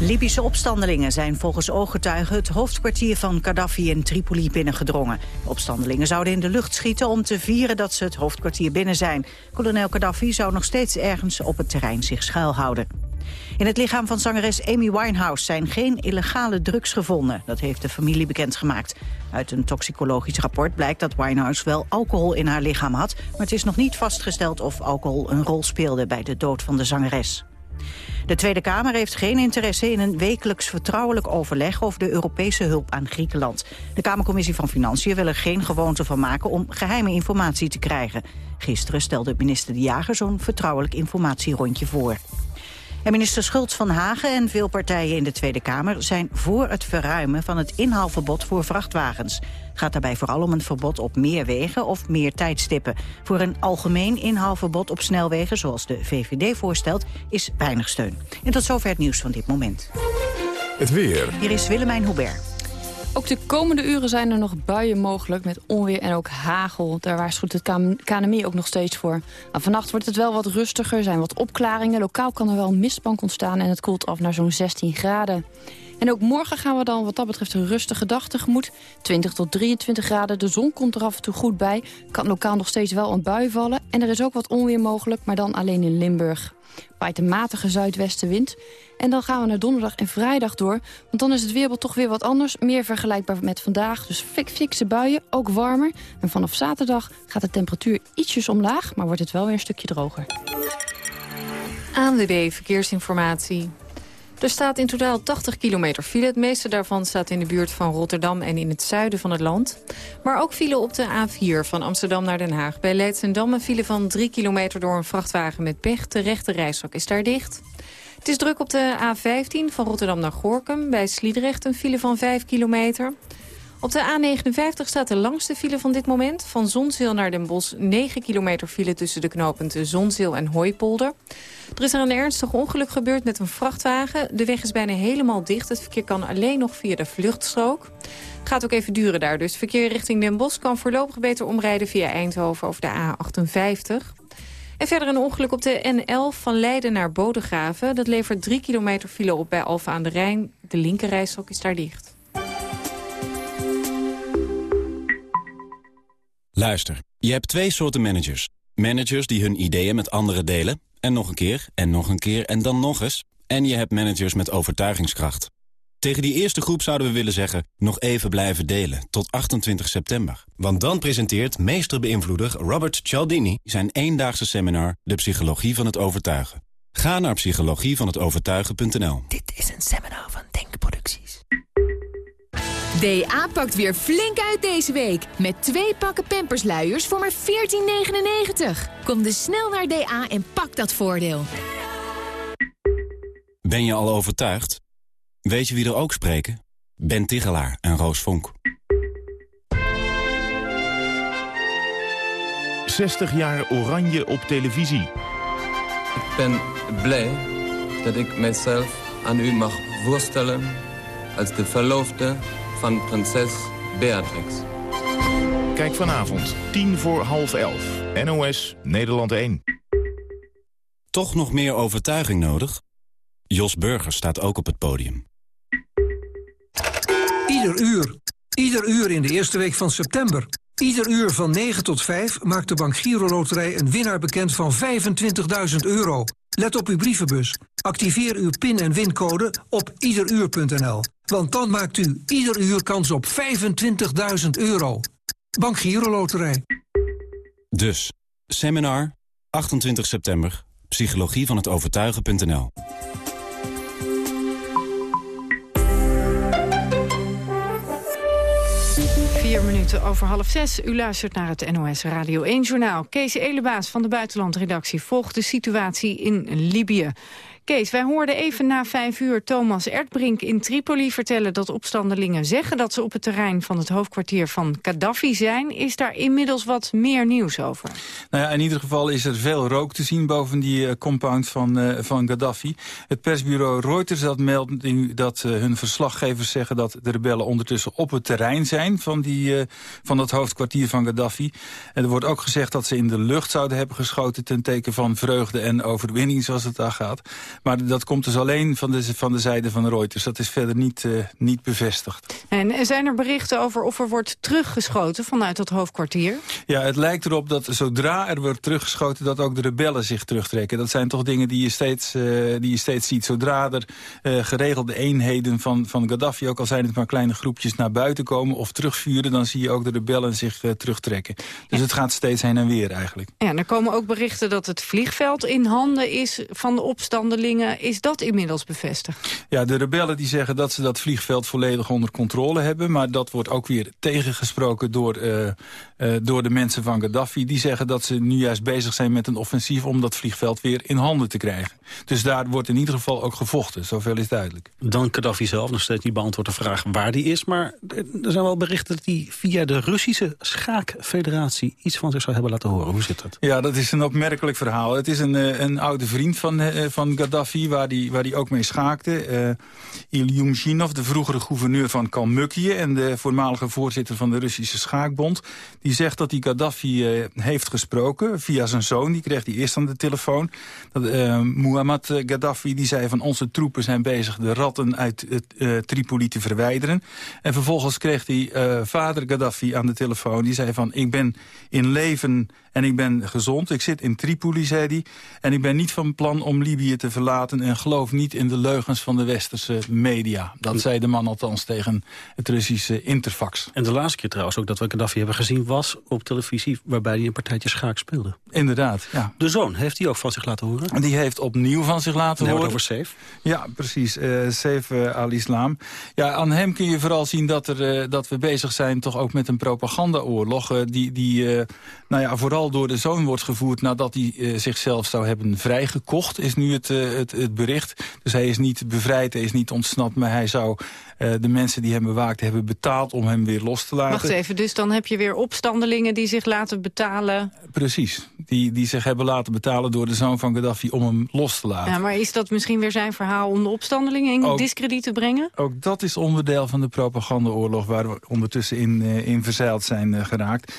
Libische opstandelingen zijn volgens ooggetuigen het hoofdkwartier van Gaddafi in Tripoli binnengedrongen. De opstandelingen zouden in de lucht schieten om te vieren dat ze het hoofdkwartier binnen zijn. Kolonel Gaddafi zou nog steeds ergens op het terrein zich schuilhouden. In het lichaam van zangeres Amy Winehouse zijn geen illegale drugs gevonden. Dat heeft de familie bekendgemaakt. Uit een toxicologisch rapport blijkt dat Winehouse wel alcohol in haar lichaam had... maar het is nog niet vastgesteld of alcohol een rol speelde bij de dood van de zangeres. De Tweede Kamer heeft geen interesse in een wekelijks vertrouwelijk overleg over de Europese hulp aan Griekenland. De Kamercommissie van Financiën wil er geen gewoonte van maken om geheime informatie te krijgen. Gisteren stelde minister De Jager zo'n vertrouwelijk informatierondje voor. En minister Schultz van Hagen en veel partijen in de Tweede Kamer zijn voor het verruimen van het inhaalverbod voor vrachtwagens. Het gaat daarbij vooral om een verbod op meer wegen of meer tijdstippen. Voor een algemeen inhaalverbod op snelwegen, zoals de VVD voorstelt, is weinig steun. En tot zover het nieuws van dit moment. Het weer. Hier is Willemijn Hubert. Ook de komende uren zijn er nog buien mogelijk met onweer en ook hagel. Daar waarschuwt het KNMI ook nog steeds voor. Nou, vannacht wordt het wel wat rustiger, zijn wat opklaringen. Lokaal kan er wel een mistbank ontstaan en het koelt af naar zo'n 16 graden. En ook morgen gaan we dan wat dat betreft een rustige dag tegemoet. 20 tot 23 graden, de zon komt er af en toe goed bij. Kan lokaal nog steeds wel een bui vallen. En er is ook wat onweer mogelijk, maar dan alleen in Limburg. Waait een matige zuidwestenwind. En dan gaan we naar donderdag en vrijdag door. Want dan is het weerbeeld toch weer wat anders. Meer vergelijkbaar met vandaag. Dus fik fikse buien, ook warmer. En vanaf zaterdag gaat de temperatuur ietsjes omlaag. Maar wordt het wel weer een stukje droger. ANWB Verkeersinformatie. Er staat in totaal 80 kilometer file. Het meeste daarvan staat in de buurt van Rotterdam en in het zuiden van het land. Maar ook file op de A4 van Amsterdam naar Den Haag. Bij Leidsendam een file van 3 kilometer door een vrachtwagen met pech. De rechte reishok is daar dicht. Het is druk op de A15 van Rotterdam naar Gorkum. Bij Sliedrecht een file van 5 kilometer. Op de A59 staat de langste file van dit moment. Van Zonzeel naar Den Bosch 9 kilometer file tussen de knooppunten Zonzeel en Hooipolder. Er is er een ernstig ongeluk gebeurd met een vrachtwagen. De weg is bijna helemaal dicht. Het verkeer kan alleen nog via de vluchtstrook. Het gaat ook even duren daar. Dus verkeer richting Den Bosch kan voorlopig beter omrijden via Eindhoven over de A58. En verder een ongeluk op de N11 van Leiden naar Bodegraven. Dat levert 3 kilometer file op bij Alfa aan de Rijn. De linkerrijstrook is daar dicht. Luister, je hebt twee soorten managers. Managers die hun ideeën met anderen delen. En nog een keer, en nog een keer, en dan nog eens. En je hebt managers met overtuigingskracht. Tegen die eerste groep zouden we willen zeggen... nog even blijven delen, tot 28 september. Want dan presenteert meesterbeïnvloeder Robert Cialdini... zijn eendaagse seminar De Psychologie van het Overtuigen. Ga naar psychologievanhetovertuigen.nl Dit is een seminar van Denkproducties. DA pakt weer flink uit deze week. Met twee pakken pampersluiers voor maar 14,99. Kom dus snel naar DA en pak dat voordeel. Ben je al overtuigd? Weet je wie er ook spreken? Ben Tigelaar en Roos Vonk. 60 jaar oranje op televisie. Ik ben blij dat ik mijzelf aan u mag voorstellen... als de verloofde van prinses Beatrix. Kijk vanavond, 10 voor half 11. NOS, Nederland 1. Toch nog meer overtuiging nodig? Jos Burger staat ook op het podium. Ieder uur. Ieder uur in de eerste week van september. Ieder uur van 9 tot 5 maakt de Bank Giro Loterij een winnaar bekend van 25.000 euro. Let op uw brievenbus. Activeer uw pin- en wincode op iederuur.nl. Want dan maakt u ieder uur kans op 25.000 euro. Bank Giro Loterij. Dus, seminar, 28 september, psychologie van het overtuigen.nl. Vier minuten over half zes. U luistert naar het NOS Radio 1-journaal. Kees Elebaas van de Buitenlandredactie volgt de situatie in Libië. Kees, wij hoorden even na vijf uur Thomas Erdbrink in Tripoli vertellen dat opstandelingen zeggen dat ze op het terrein van het hoofdkwartier van Gaddafi zijn. Is daar inmiddels wat meer nieuws over? Nou ja, in ieder geval is er veel rook te zien boven die uh, compound van, uh, van Gaddafi. Het persbureau Reuters dat meldt nu dat uh, hun verslaggevers zeggen dat de rebellen ondertussen op het terrein zijn van, die, van dat hoofdkwartier van Gaddafi. En er wordt ook gezegd dat ze in de lucht zouden hebben geschoten ten teken van vreugde en overwinning zoals het daar gaat. Maar dat komt dus alleen van de, van de zijde van Reuters. Dat is verder niet, uh, niet bevestigd. En zijn er berichten over of er wordt teruggeschoten vanuit dat hoofdkwartier? Ja, het lijkt erop dat zodra er wordt teruggeschoten... dat ook de rebellen zich terugtrekken. Dat zijn toch dingen die je steeds, uh, die je steeds ziet. Zodra er uh, geregelde eenheden van, van Gaddafi... ook al zijn het maar kleine groepjes naar buiten komen of terugvuren... dan zie je ook de rebellen zich terugtrekken. Dus ja. het gaat steeds heen en weer eigenlijk. Ja, er komen ook berichten dat het vliegveld in handen is van de opstandelingen. Is dat inmiddels bevestigd? Ja, de rebellen die zeggen dat ze dat vliegveld volledig onder controle hebben. Maar dat wordt ook weer tegengesproken door, uh, uh, door de mensen van Gaddafi. Die zeggen dat ze nu juist bezig zijn met een offensief om dat vliegveld weer in handen te krijgen. Dus daar wordt in ieder geval ook gevochten, zoveel is duidelijk. Dan Gaddafi zelf, nog steeds niet beantwoord de vraag waar die is. Maar er zijn wel berichten dat hij via de Russische schaakfederatie iets van zich zou hebben laten horen. Hoe zit dat? Ja, dat is een opmerkelijk verhaal. Het is een, een oude vriend van, van Gaddafi, waar die, waar die ook mee schaakte. Uh, Ilyum Zhinov, de vroegere gouverneur van Kalmukje... en de voormalige voorzitter van de Russische Schaakbond... die zegt dat hij Gaddafi uh, heeft gesproken via zijn zoon. Die kreeg hij eerst aan de telefoon. Dat, uh, Muhammad Gaddafi die zei van onze troepen zijn bezig... de ratten uit Tripoli te verwijderen. En vervolgens kreeg hij vader Gaddafi aan de telefoon. Die zei van ik ben in leven en ik ben gezond. Ik zit in Tripoli, zei hij. En ik ben niet van plan om Libië te verlaten... en geloof niet in de leugens van de westerse media. Dat zei de man althans tegen het Russische Interfax. En de laatste keer trouwens ook dat we Gaddafi hebben gezien... was op televisie waarbij hij een partijtje schaak speelde. Inderdaad, ja. De zoon, heeft hij ook van zich laten horen? En die heeft opnieuw van zich laten en horen. over Saif? Ja, precies. Uh, Saif uh, al-Islam. Ja, aan hem kun je vooral zien dat, er, uh, dat we bezig zijn... toch ook met een propagandaoorlog... die, die nou ja, vooral door de zoon wordt gevoerd... nadat hij uh, zichzelf zou hebben vrijgekocht, is nu het, uh, het, het, bericht. Dus hij is niet bevrijd, hij is niet ontsnapt... maar hij zou uh, de mensen die hem bewaakt hebben betaald om hem weer los te laten. Wacht even, dus dan heb je weer opstandelingen die zich laten betalen... Precies, die, die zich hebben laten betalen door de zoon van Gaddafi om hem los te laten. Ja, maar is dat misschien weer zijn verhaal om de opstandelingen in ook, discrediet te brengen? Ook dat is onderdeel van de propagandaoorlog waar we ondertussen in, in verzeild zijn geraakt.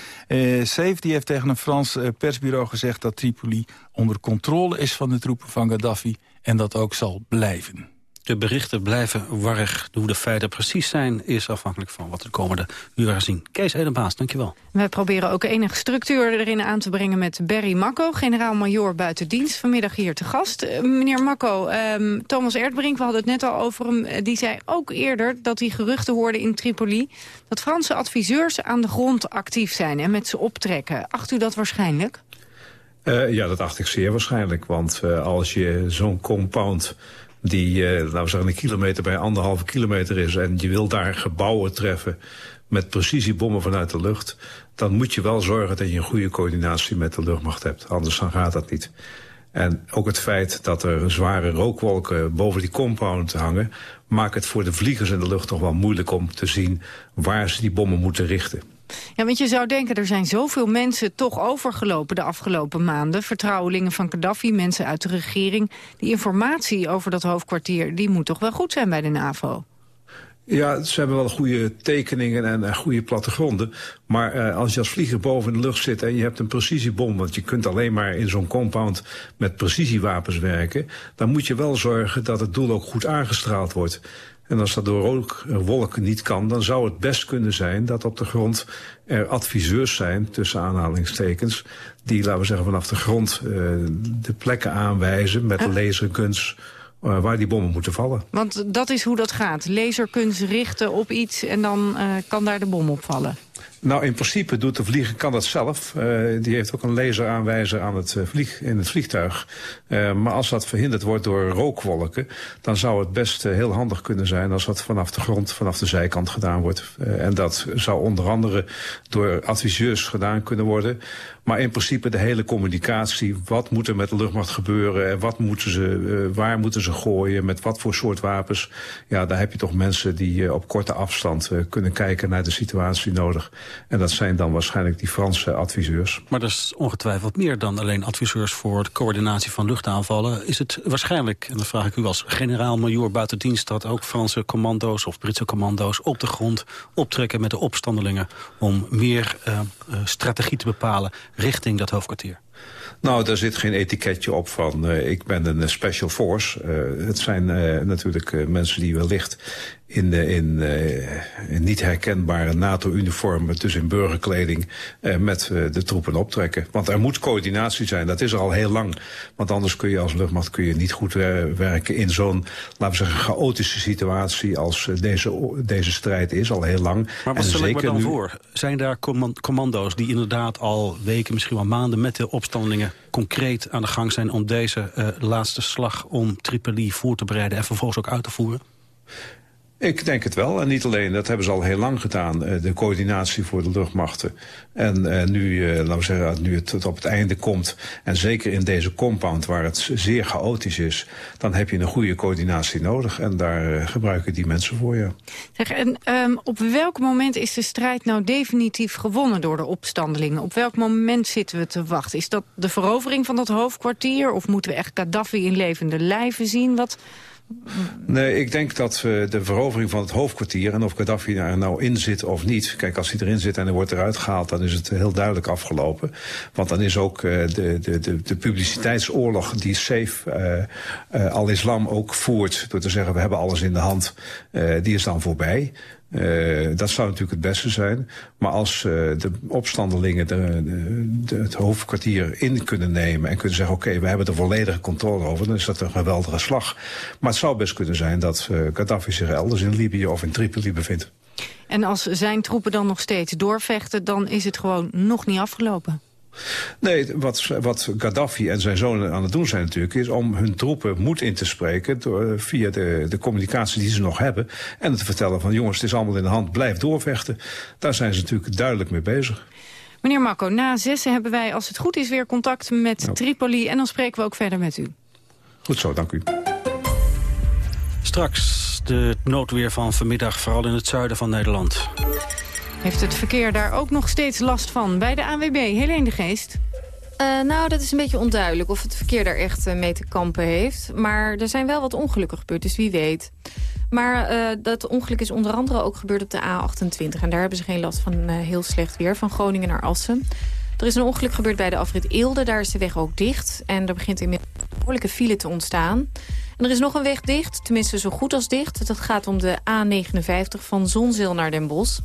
Saif die heeft tegen een Frans persbureau gezegd dat Tripoli onder controle is van de troepen van Gaddafi en dat ook zal blijven. De berichten blijven warrig. Hoe de feiten precies zijn is afhankelijk van wat de komende uren zien. Kees Edenbaas, dankjewel. Wij proberen ook enige structuur erin aan te brengen met Berry Makko, generaal-majoor buiten dienst, vanmiddag hier te gast. Uh, meneer Makko, um, Thomas Erdbrink, we hadden het net al over hem, die zei ook eerder dat hij geruchten hoorde in Tripoli dat Franse adviseurs aan de grond actief zijn en met ze optrekken. Acht u dat waarschijnlijk? Uh, ja, dat acht ik zeer waarschijnlijk, want uh, als je zo'n compound die, uh, laten we zeggen, een kilometer bij anderhalve kilometer is... en je wil daar gebouwen treffen met precisiebommen vanuit de lucht... dan moet je wel zorgen dat je een goede coördinatie met de luchtmacht hebt. Anders dan gaat dat niet. En ook het feit dat er zware rookwolken boven die compound hangen... maakt het voor de vliegers in de lucht toch wel moeilijk om te zien... waar ze die bommen moeten richten. Ja, want je zou denken, er zijn zoveel mensen toch overgelopen de afgelopen maanden. Vertrouwelingen van Gaddafi, mensen uit de regering. Die informatie over dat hoofdkwartier, die moet toch wel goed zijn bij de NAVO? Ja, ze hebben wel goede tekeningen en, en goede plattegronden. Maar uh, als je als vlieger boven in de lucht zit en je hebt een precisiebom... want je kunt alleen maar in zo'n compound met precisiewapens werken... dan moet je wel zorgen dat het doel ook goed aangestraald wordt. En als dat door rookwolken niet kan, dan zou het best kunnen zijn dat op de grond er adviseurs zijn, tussen aanhalingstekens, die, laten we zeggen, vanaf de grond uh, de plekken aanwijzen met uh. laserguns uh, waar die bommen moeten vallen. Want dat is hoe dat gaat. Laserkunst richten op iets en dan uh, kan daar de bom op vallen. Nou, in principe doet de vlieger kan dat zelf. Uh, die heeft ook een laseraanwijzer aan het, uh, vlieg, in het vliegtuig. Uh, maar als dat verhinderd wordt door rookwolken... dan zou het best heel handig kunnen zijn... als dat vanaf de grond, vanaf de zijkant gedaan wordt. en dat zou onder andere door adviseurs gedaan kunnen worden. Maar in principe de hele communicatie. Wat moet er met de luchtmacht gebeuren? Wat moeten ze, waar moeten ze gooien? Met wat voor soort wapens? Ja, daar heb je toch mensen die op korte afstand kunnen kijken naar de situatie nodig. En dat zijn dan waarschijnlijk die Franse adviseurs. Maar dat is ongetwijfeld meer dan alleen adviseurs voor de coördinatie van luchtaanvallen. Is het waarschijnlijk, en dat vraag ik u als generaal-majoor buiten dienst... dat ook Franse commando's of Britse commando's op de grond optrekken met de opstandelingen... om meer uh, strategie te bepalen richting dat hoofdkwartier? Nou, daar zit geen etiketje op van uh, ik ben een special force. Uh, het zijn uh, natuurlijk mensen die wellicht in, in, in niet herkenbare NATO-uniformen, dus in burgerkleding, met de troepen optrekken. Want er moet coördinatie zijn, dat is er al heel lang. Want anders kun je als luchtmacht kun je niet goed werken in zo'n, laten we zeggen, chaotische situatie als deze, deze strijd is, al heel lang. Maar wat stel ik me dan nu... voor? Zijn daar commando's die inderdaad al weken, misschien wel maanden met de opstandelingen concreet aan de gang zijn om deze laatste slag om Tripoli voor te bereiden en vervolgens ook uit te voeren? Ik denk het wel. En niet alleen, dat hebben ze al heel lang gedaan, uh, de coördinatie voor de luchtmachten. En uh, nu, uh, laten we zeggen, nu het op het einde komt, en zeker in deze compound waar het zeer chaotisch is, dan heb je een goede coördinatie nodig. En daar gebruiken die mensen voor, ja. Zeg, en um, op welk moment is de strijd nou definitief gewonnen door de opstandelingen? Op welk moment zitten we te wachten? Is dat de verovering van dat hoofdkwartier? Of moeten we echt Gaddafi in levende lijven zien? Wat... Nee, ik denk dat we de verovering van het hoofdkwartier... en of Gaddafi er nou in zit of niet... kijk, als hij erin zit en er wordt eruit gehaald... dan is het heel duidelijk afgelopen. Want dan is ook uh, de, de, de, de publiciteitsoorlog die Safe uh, uh, al-Islam ook voert... door te zeggen, we hebben alles in de hand, die is dan voorbij. Uh, dat zou natuurlijk het beste zijn. Maar als uh, de opstandelingen de, de, het hoofdkwartier in kunnen nemen... en kunnen zeggen, oké, we hebben er volledige controle over... dan is dat een geweldige slag. Maar het zou best kunnen zijn dat uh, Gaddafi zich elders in Libië of in Tripoli bevindt. En als zijn troepen dan nog steeds doorvechten... dan is het gewoon nog niet afgelopen? Nee, wat, wat Gaddafi en zijn zonen aan het doen zijn natuurlijk... is om hun troepen moed in te spreken door, via de, de communicatie die ze nog hebben... en te vertellen van jongens, het is allemaal in de hand, blijf doorvechten. Daar zijn ze natuurlijk duidelijk mee bezig. Meneer Marco, na zessen hebben wij als het goed is weer contact met ja. Tripoli... en dan spreken we ook verder met u. Goed zo, dank u. Straks de noodweer van vanmiddag, vooral in het zuiden van Nederland. Heeft het verkeer daar ook nog steeds last van? Bij de ANWB, Helene de Geest. Uh, nou, dat is een beetje onduidelijk of het verkeer daar echt uh, mee te kampen heeft. Maar er zijn wel wat ongelukken gebeurd, dus wie weet. Maar uh, dat ongeluk is onder andere ook gebeurd op de A28. En daar hebben ze geen last van heel slecht weer, van Groningen naar Assen. Er is een ongeluk gebeurd bij de afrit Eelde. Daar is de weg ook dicht. En er begint inmiddels een behoorlijke file te ontstaan. En er is nog een weg dicht, tenminste zo goed als dicht. Dat gaat om de A59 van Zonzeel naar Den Bosch.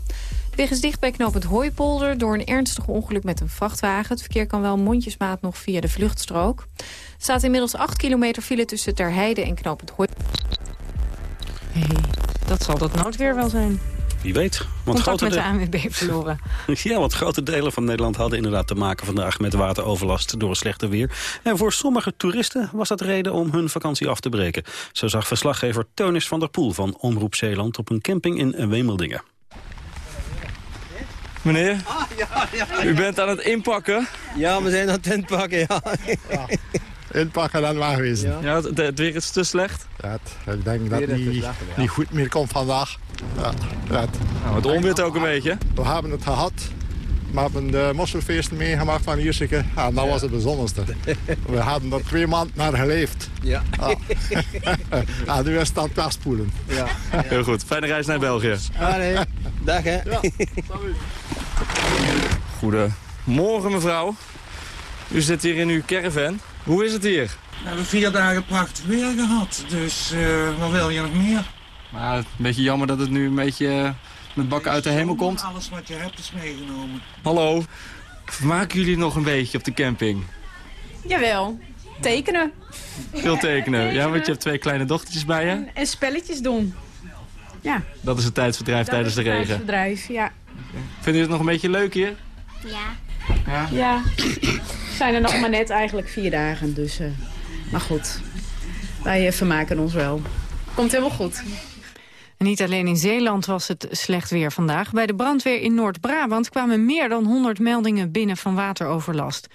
De weg is dicht bij knooppunt Hooipolder door een ernstig ongeluk met een vrachtwagen. Het verkeer kan wel mondjesmaat nog via de vluchtstrook. Er staat inmiddels 8 kilometer file tussen Terheide en knooppunt Hooipolder. Hey, dat zal dat noodweer wel zijn. Wie weet. Want grote met de ANWB verloren. ja, want grote delen van Nederland hadden inderdaad te maken vandaag met wateroverlast door slechte weer. En voor sommige toeristen was dat reden om hun vakantie af te breken. Zo zag verslaggever Teunis van der Poel van Omroep Zeeland op een camping in Wemeldingen. Meneer, u bent aan het inpakken? Ja, we zijn aan het inpakken, ja. ja. Inpakken dan wegwezen. Ja, het, het, weer is te slecht? Ja, ik denk dat het niet, niet goed meer komt vandaag. Ja, ja. Nou, het onweert ook een beetje. We hebben het gehad. We hebben de mosselfeesten meegemaakt van Ierseke. En dat was het bijzonderste. We hadden er twee maanden naar geleefd. Ja. Ah. en nu is het aan het. Ja. Heel goed. Fijne reis naar België. Ah, nee. Dag, hè. Ja. Goedemorgen, mevrouw. U zit hier in uw caravan. Hoe is het hier? We hebben vier dagen prachtig weer gehad. Dus uh, wat wil je nog meer? Maar een beetje jammer dat het nu een beetje met bakken uit de hemel komt. Alles wat je hebt is meegenomen. Hallo. Vermaken jullie nog een beetje op de camping? Jawel. Tekenen. Veel tekenen. Ja, want je hebt twee kleine dochtertjes bij je. En, en spelletjes doen. Ja. Dat is het tijdsverdrijf dat tijdens de regen. tijdsverdrijf, ja. Vindt u het nog een beetje leuk hier? Ja. Ja. Ja. We zijn er nog maar net eigenlijk vier dagen, dus... eh, maar goed, wij eh, vermaken ons wel. Komt helemaal goed. Niet alleen in Zeeland was het slecht weer vandaag. Bij de brandweer in Noord-Brabant kwamen meer dan 100 meldingen binnen van wateroverlast.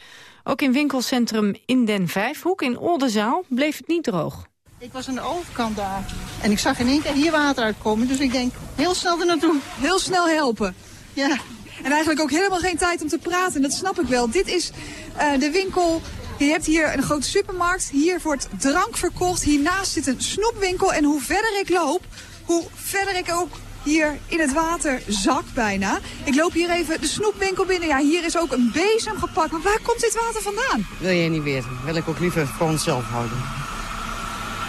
Ook in winkelcentrum In den Vijfhoek in Oldenzaal bleef het niet droog. Ik was aan de overkant daar. En ik zag in één keer hier water uitkomen. Dus ik denk, heel snel er naartoe. Heel snel helpen. Ja. En eigenlijk ook helemaal geen tijd om te praten. Dat snap ik wel. Dit is eh, de winkel. Je hebt hier een grote supermarkt. Hier wordt drank verkocht. Hiernaast zit een snoepwinkel. En hoe verder ik loop, hoe verder ik ook hier in het water zak bijna. Ik loop hier even de snoepwinkel binnen. Ja, hier is ook een bezem gepakt. Maar waar komt dit water vandaan? Wil jij niet weten. Wil ik ook liever voor onszelf houden.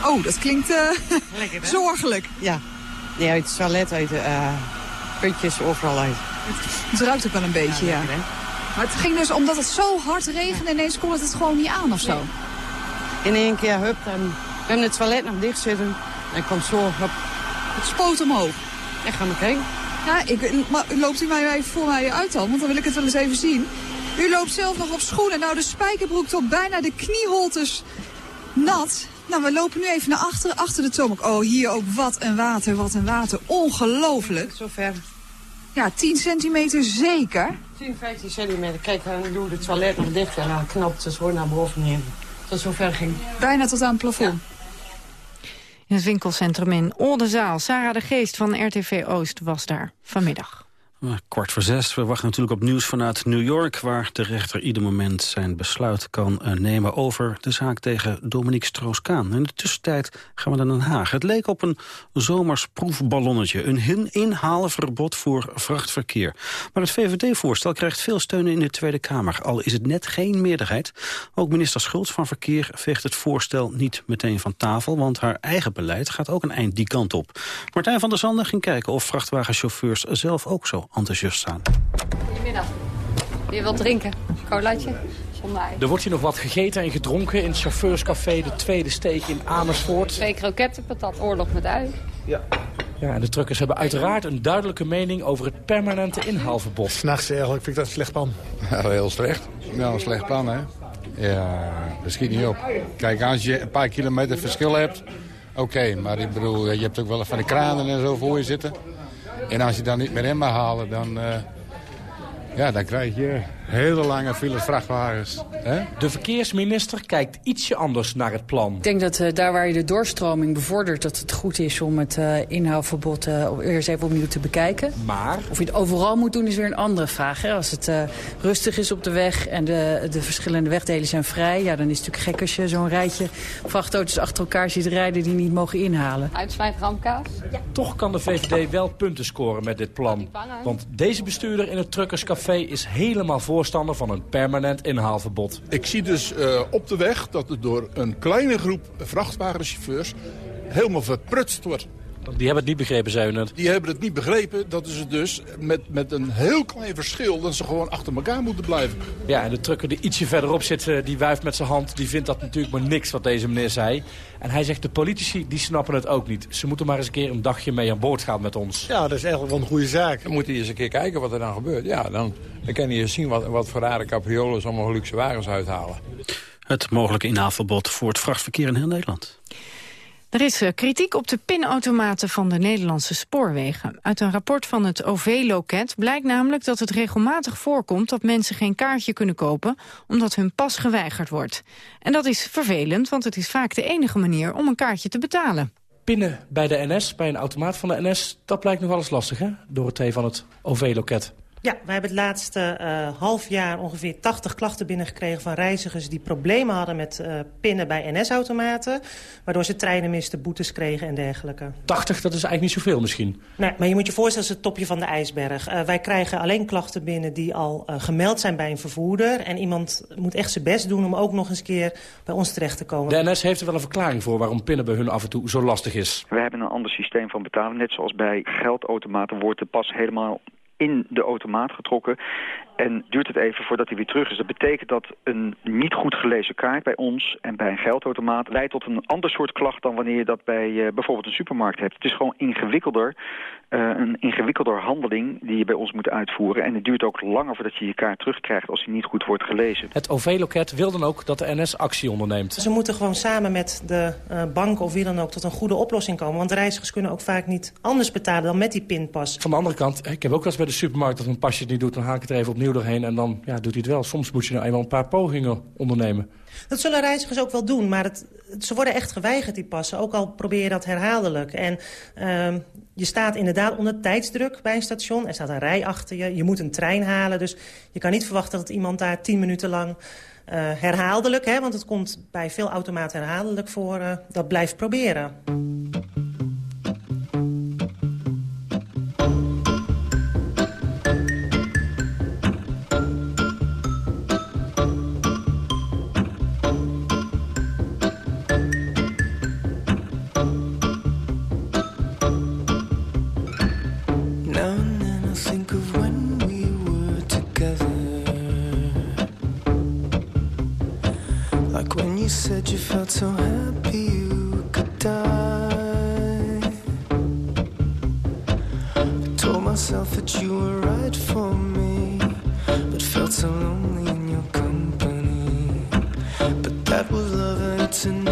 Oh, dat klinkt eh, zorgelijk. Ja. Nee, uit het toilet, uit de eh, putjes, overal uit. Het ruikt ook wel een beetje, ja. Maar het ging dus omdat het zo hard regende, ineens kon het het gewoon niet aan of zo. In één keer, hup, dan kunnen het toilet nog dicht zitten. En komt zo, hup. Het spoot omhoog. En ga kijken. Ja, ik, maar loopt u mij even voor mij uit dan? Want dan wil ik het wel eens even zien. U loopt zelf nog op schoenen. Nou, de spijkerbroek tot bijna de knieholtes nat. Nou, we lopen nu even naar achteren, achter de toonbank. Oh, hier ook wat een water, wat een water. Ongelooflijk. Zover. Ja, 10 centimeter zeker. 10, 15 centimeter. Kijk, dan doe het toilet nog dicht en dan knapt het zo naar boven neer. Tot zover ging. Bijna tot aan het plafond. In het winkelcentrum in Oldenzaal. Sarah de Geest van RTV Oost was daar vanmiddag. Kwart voor zes. We wachten natuurlijk op nieuws vanuit New York... waar de rechter ieder moment zijn besluit kan eh, nemen... over de zaak tegen Dominique Stroos-Kaan. In de tussentijd gaan we naar Den Haag. Het leek op een zomers proefballonnetje. Een inhaalverbod voor vrachtverkeer. Maar het VVD-voorstel krijgt veel steun in de Tweede Kamer. Al is het net geen meerderheid. Ook minister Schultz van Verkeer veegt het voorstel niet meteen van tafel... want haar eigen beleid gaat ook een eind die kant op. Martijn van der Zanden ging kijken of vrachtwagenchauffeurs zelf ook zo enthousiast staan. Goedemiddag. Weer wat drinken? Colaatje? Zonder ei. Er wordt hier nog wat gegeten en gedronken in het chauffeurscafé De Tweede Steek in Amersfoort. Twee kroketten, patat, oorlog met ui. Ja. Ja, en de truckers hebben uiteraard een duidelijke mening over het permanente inhaalverbod. S'nachts eigenlijk vind ik dat een slecht plan. Ja, heel slecht. Ja, een slecht plan, hè. Ja, dat schiet niet op. Kijk, als je een paar kilometer verschil hebt, oké. maar ik bedoel, je hebt ook wel van de kranen en zo voor je zitten. En als je dan niet meer in mag halen, dan, uh, ja, dan krijg je hele lange files vrachtwagens. Hè? De verkeersminister kijkt ietsje anders naar het plan. Ik denk dat uh, daar waar je de doorstroming bevordert... dat het goed is om het uh, inhaalverbod eerst even opnieuw te bekijken. Maar? Of je het overal moet doen is weer een andere vraag. Hè? Als het rustig is op de weg en de, de verschillende wegdelen zijn vrij... ja, dan is het natuurlijk gek als je zo'n rijtje vrachtauto's achter elkaar ziet rijden... die niet mogen inhalen. Uitsluit ramkaas? Ja. Toch kan de VVD wel punten scoren met dit plan. Want deze bestuurder in het Truckerscafé is helemaal voor voorstander van een permanent inhaalverbod. Ik zie dus uh, op de weg dat het door een kleine groep vrachtwagenchauffeurs helemaal verprutst wordt. Die hebben het niet begrepen, zei u net. Die hebben het niet begrepen. Dat is het dus met, met een heel klein verschil dat ze gewoon achter elkaar moeten blijven. Ja, en de trucker die ietsje verderop zit, eh, die wuift met zijn hand. Die vindt dat natuurlijk maar niks wat deze meneer zei. En hij zegt, de politici die snappen het ook niet. Ze moeten maar eens een keer een dagje mee aan boord gaan met ons. Ja, dat is eigenlijk wel een goede zaak. Dan moet hij eens een keer kijken wat er dan gebeurt. Ja, dan, dan kan hij eens zien wat, wat voor rare capriolen allemaal luxe wagens uithalen. Het mogelijke inhaalverbod voor het vrachtverkeer in heel Nederland. Er is kritiek op de pinautomaten van de Nederlandse spoorwegen. Uit een rapport van het OV-loket blijkt namelijk dat het regelmatig voorkomt... dat mensen geen kaartje kunnen kopen omdat hun pas geweigerd wordt. En dat is vervelend, want het is vaak de enige manier om een kaartje te betalen. Pinnen bij de NS, bij een automaat van de NS, dat blijkt nog wel eens lastig, hè? Dorothee van het OV-loket. Ja, wij hebben het laatste uh, half jaar ongeveer 80 klachten binnengekregen van reizigers die problemen hadden met uh, pinnen bij NS-automaten. Waardoor ze treinen misten, boetes kregen en dergelijke. 80, dat is eigenlijk niet zoveel misschien. Nee, maar je moet je voorstellen, dat is het topje van de ijsberg. Uh, wij krijgen alleen klachten binnen die al gemeld zijn bij een vervoerder. En iemand moet echt zijn best doen om ook nog eens een keer bij ons terecht te komen. De NS heeft er wel een verklaring voor waarom pinnen bij hun af en toe zo lastig is. We hebben een ander systeem van betalen. Net zoals bij geldautomaten wordt de pas helemaal in de automaat getrokken. En duurt het even voordat hij weer terug is. Dat betekent dat een niet goed gelezen kaart bij ons en bij een geldautomaat... leidt tot een ander soort klacht dan wanneer je dat bij uh, bijvoorbeeld een supermarkt hebt. Het is gewoon ingewikkelder, uh, een ingewikkelder handeling die je bij ons moet uitvoeren. En het duurt ook langer voordat je je kaart terugkrijgt als die niet goed wordt gelezen. Het OV-loket wil dan ook dat de NS actie onderneemt. Ze moeten gewoon samen met de uh, bank of wie dan ook tot een goede oplossing komen. Want reizigers kunnen ook vaak niet anders betalen dan met die pinpas. Van de andere kant, ik heb ook wel eens bij de supermarkt dat een pasje het niet doet... dan haak ik het er even opnieuw doorheen en dan ja, doet hij het wel. Soms moet je nou eenmaal een paar pogingen ondernemen. Dat zullen reizigers ook wel doen, maar het, ze worden echt geweigerd, die passen. Ook al probeer je dat herhaaldelijk. En uh, je staat inderdaad onder tijdsdruk bij een station. Er staat een rij achter je, je moet een trein halen. Dus je kan niet verwachten dat iemand daar tien minuten lang... Uh, herhaaldelijk, hè, want het komt bij veel automaten herhaaldelijk voor... Uh, dat blijft proberen. So happy you could die. I told myself that you were right for me, but felt so lonely in your company. But that was love, and it's an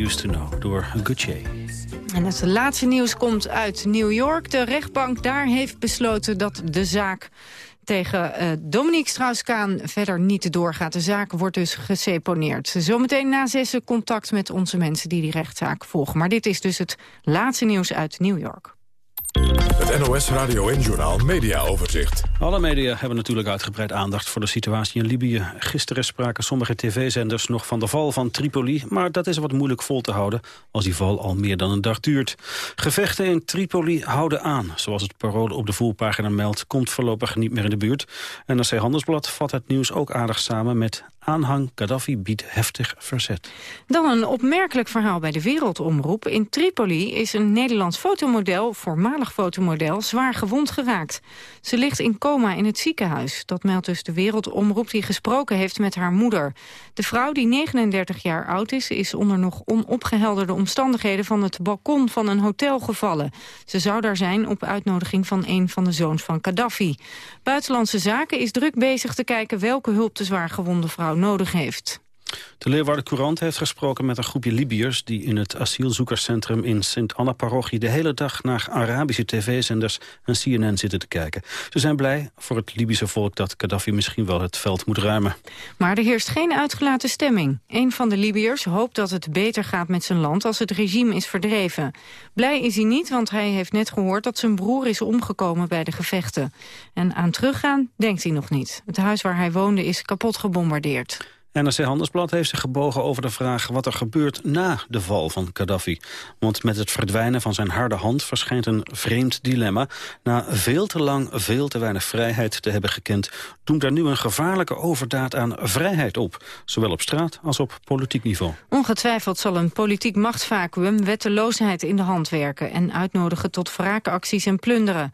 Used To Know door Gucci. En het laatste nieuws komt uit New York. De rechtbank daar heeft besloten dat de zaak tegen eh, Dominique Strauss-Kaan verder niet doorgaat. De zaak wordt dus geseponeerd. Zometeen na zessen contact met onze mensen die die rechtszaak volgen. Maar dit is dus het laatste nieuws uit New York. Het NOS Radio en Journaal Media Overzicht. Alle media hebben natuurlijk uitgebreid aandacht voor de situatie in Libië. Gisteren spraken sommige tv-zenders nog van de val van Tripoli... maar dat is wat moeilijk vol te houden als die val al meer dan een dag duurt. Gevechten in Tripoli houden aan. Zoals het parool op de voorpagina meldt, komt voorlopig niet meer in de buurt. NRC Handelsblad vat het nieuws ook aardig samen met aanhang Gaddafi biedt heftig verzet. Dan een opmerkelijk verhaal bij de Wereldomroep. In Tripoli is een Nederlands fotomodel, voormalig fotomodel, zwaar gewond geraakt. Ze ligt in coma in het ziekenhuis. Dat meldt dus de Wereldomroep die gesproken heeft met haar moeder. De vrouw, die 39 jaar oud is, is onder nog onopgehelderde omstandigheden van het balkon van een hotel gevallen. Ze zou daar zijn op uitnodiging van een van de zoons van Gaddafi. Buitenlandse Zaken is druk bezig te kijken welke hulp de zwaar gewonde vrouw nodig heeft. De Leeuwarden Courant heeft gesproken met een groepje Libiërs... die in het asielzoekerscentrum in Sint-Anna-parochie... de hele dag naar Arabische tv-zenders en CNN zitten te kijken. Ze zijn blij voor het Libische volk dat Gaddafi misschien wel het veld moet ruimen. Maar er heerst geen uitgelaten stemming. Een van de Libiërs hoopt dat het beter gaat met zijn land als het regime is verdreven. Blij is hij niet, want hij heeft net gehoord dat zijn broer is omgekomen bij de gevechten. En aan teruggaan denkt hij nog niet. Het huis waar hij woonde is kapot gebombardeerd. NRC Handelsblad heeft zich gebogen over de vraag wat er gebeurt na de val van Gaddafi. Want met het verdwijnen van zijn harde hand verschijnt een vreemd dilemma. Na veel te lang veel te weinig vrijheid te hebben gekend... doemt er nu een gevaarlijke overdaad aan vrijheid op. Zowel op straat als op politiek niveau. Ongetwijfeld zal een politiek machtsvacuum wetteloosheid in de hand werken... en uitnodigen tot wraakacties en plunderen.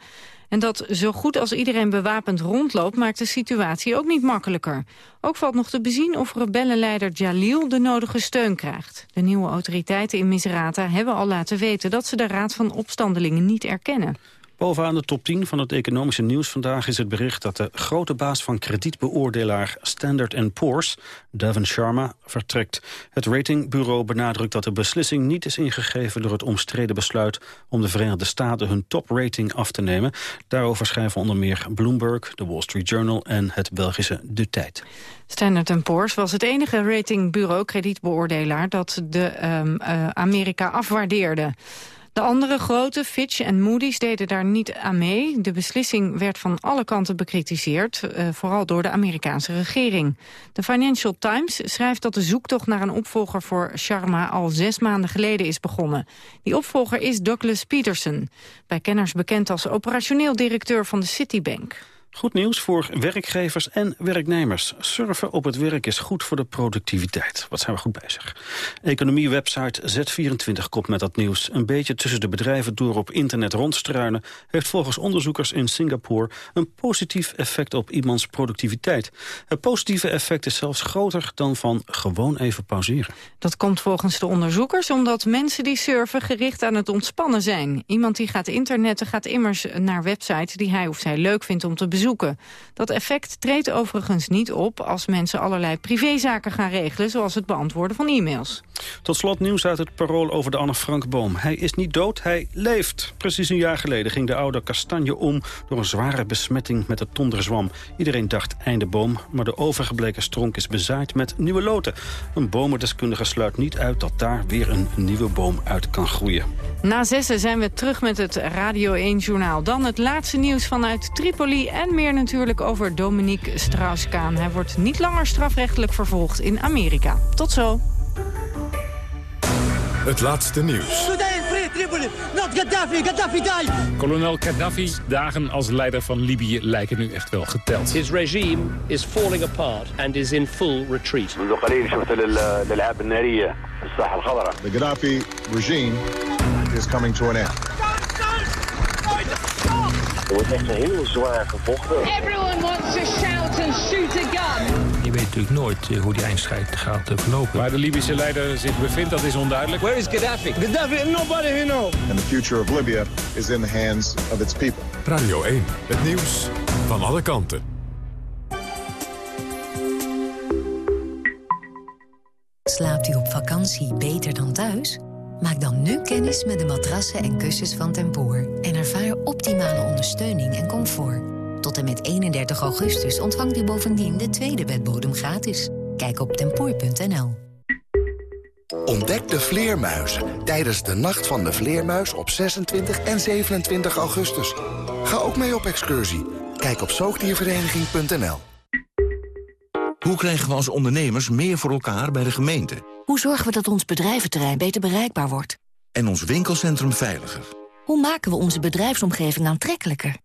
En dat zo goed als iedereen bewapend rondloopt... maakt de situatie ook niet makkelijker. Ook valt nog te bezien of rebellenleider Jalil de nodige steun krijgt. De nieuwe autoriteiten in Misrata hebben al laten weten... dat ze de Raad van Opstandelingen niet erkennen. Bovenaan de top 10 van het economische nieuws vandaag is het bericht dat de grote baas van kredietbeoordelaar Standard Poor's, Devin Sharma, vertrekt. Het ratingbureau benadrukt dat de beslissing niet is ingegeven door het omstreden besluit om de Verenigde Staten hun toprating af te nemen. Daarover schrijven onder meer Bloomberg, de Wall Street Journal en het Belgische De Tijd. Standard Poor's was het enige ratingbureau, kredietbeoordelaar, dat de um, uh, Amerika afwaardeerde. De andere grote, Fitch en Moody's, deden daar niet aan mee. De beslissing werd van alle kanten bekritiseerd, uh, vooral door de Amerikaanse regering. De Financial Times schrijft dat de zoektocht naar een opvolger voor Sharma al zes maanden geleden is begonnen. Die opvolger is Douglas Peterson, bij kenners bekend als operationeel directeur van de Citibank. Goed nieuws voor werkgevers en werknemers. Surfen op het werk is goed voor de productiviteit. Wat zijn we goed bezig. Economiewebsite Z24 komt met dat nieuws. Een beetje tussen de bedrijven door op internet rondstruinen... heeft volgens onderzoekers in Singapore een positief effect op iemands productiviteit. Het positieve effect is zelfs groter dan van gewoon even pauzeren. Dat komt volgens de onderzoekers omdat mensen die surfen gericht aan het ontspannen zijn. Iemand die gaat internetten gaat immers naar websites die hij of zij leuk vindt om te bezoeken. Dat effect treedt overigens niet op als mensen allerlei privézaken gaan regelen, zoals het beantwoorden van e-mails. Tot slot nieuws uit het parool over de Anne Frank-boom. Hij is niet dood, hij leeft. Precies een jaar geleden ging de oude kastanje om... door een zware besmetting met de tonderzwam. Iedereen dacht einde boom, maar de overgebleken stronk is bezaaid met nieuwe loten. Een bomendeskundige sluit niet uit dat daar weer een nieuwe boom uit kan groeien. Na zessen zijn we terug met het Radio 1-journaal. Dan het laatste nieuws vanuit Tripoli en meer natuurlijk over Dominique Strauss-Kaan. Hij wordt niet langer strafrechtelijk vervolgd in Amerika. Tot zo. Het laatste nieuws. Kolonel Gaddafi's dagen als leider van Libië lijken nu echt wel geteld. His regime is falling apart and is in full retreat. The Gaddafi regime is coming to an end. Er wordt echt heel zwaar gevochten. Everyone wants to shout and shoot a gun. Natuurlijk nooit uh, hoe die eindstrijd gaat uh, verlopen. Waar de Libische leider zich bevindt, dat is onduidelijk. Where is Gaddafi? Gaddafi, nobody who knows. And the future of Libya is in the hands of its people. Radio 1, het nieuws van alle kanten. Slaapt u op vakantie beter dan thuis? Maak dan nu kennis met de matrassen en kussens van Tempoor... en ervaar optimale ondersteuning en comfort. Tot en met 31 augustus ontvangt u bovendien de tweede bedbodem gratis. Kijk op tempooi.nl. Ontdek de vleermuizen tijdens de Nacht van de Vleermuis op 26 en 27 augustus. Ga ook mee op excursie. Kijk op zoogdiervereniging.nl. Hoe krijgen we als ondernemers meer voor elkaar bij de gemeente? Hoe zorgen we dat ons bedrijventerrein beter bereikbaar wordt? En ons winkelcentrum veiliger? Hoe maken we onze bedrijfsomgeving aantrekkelijker?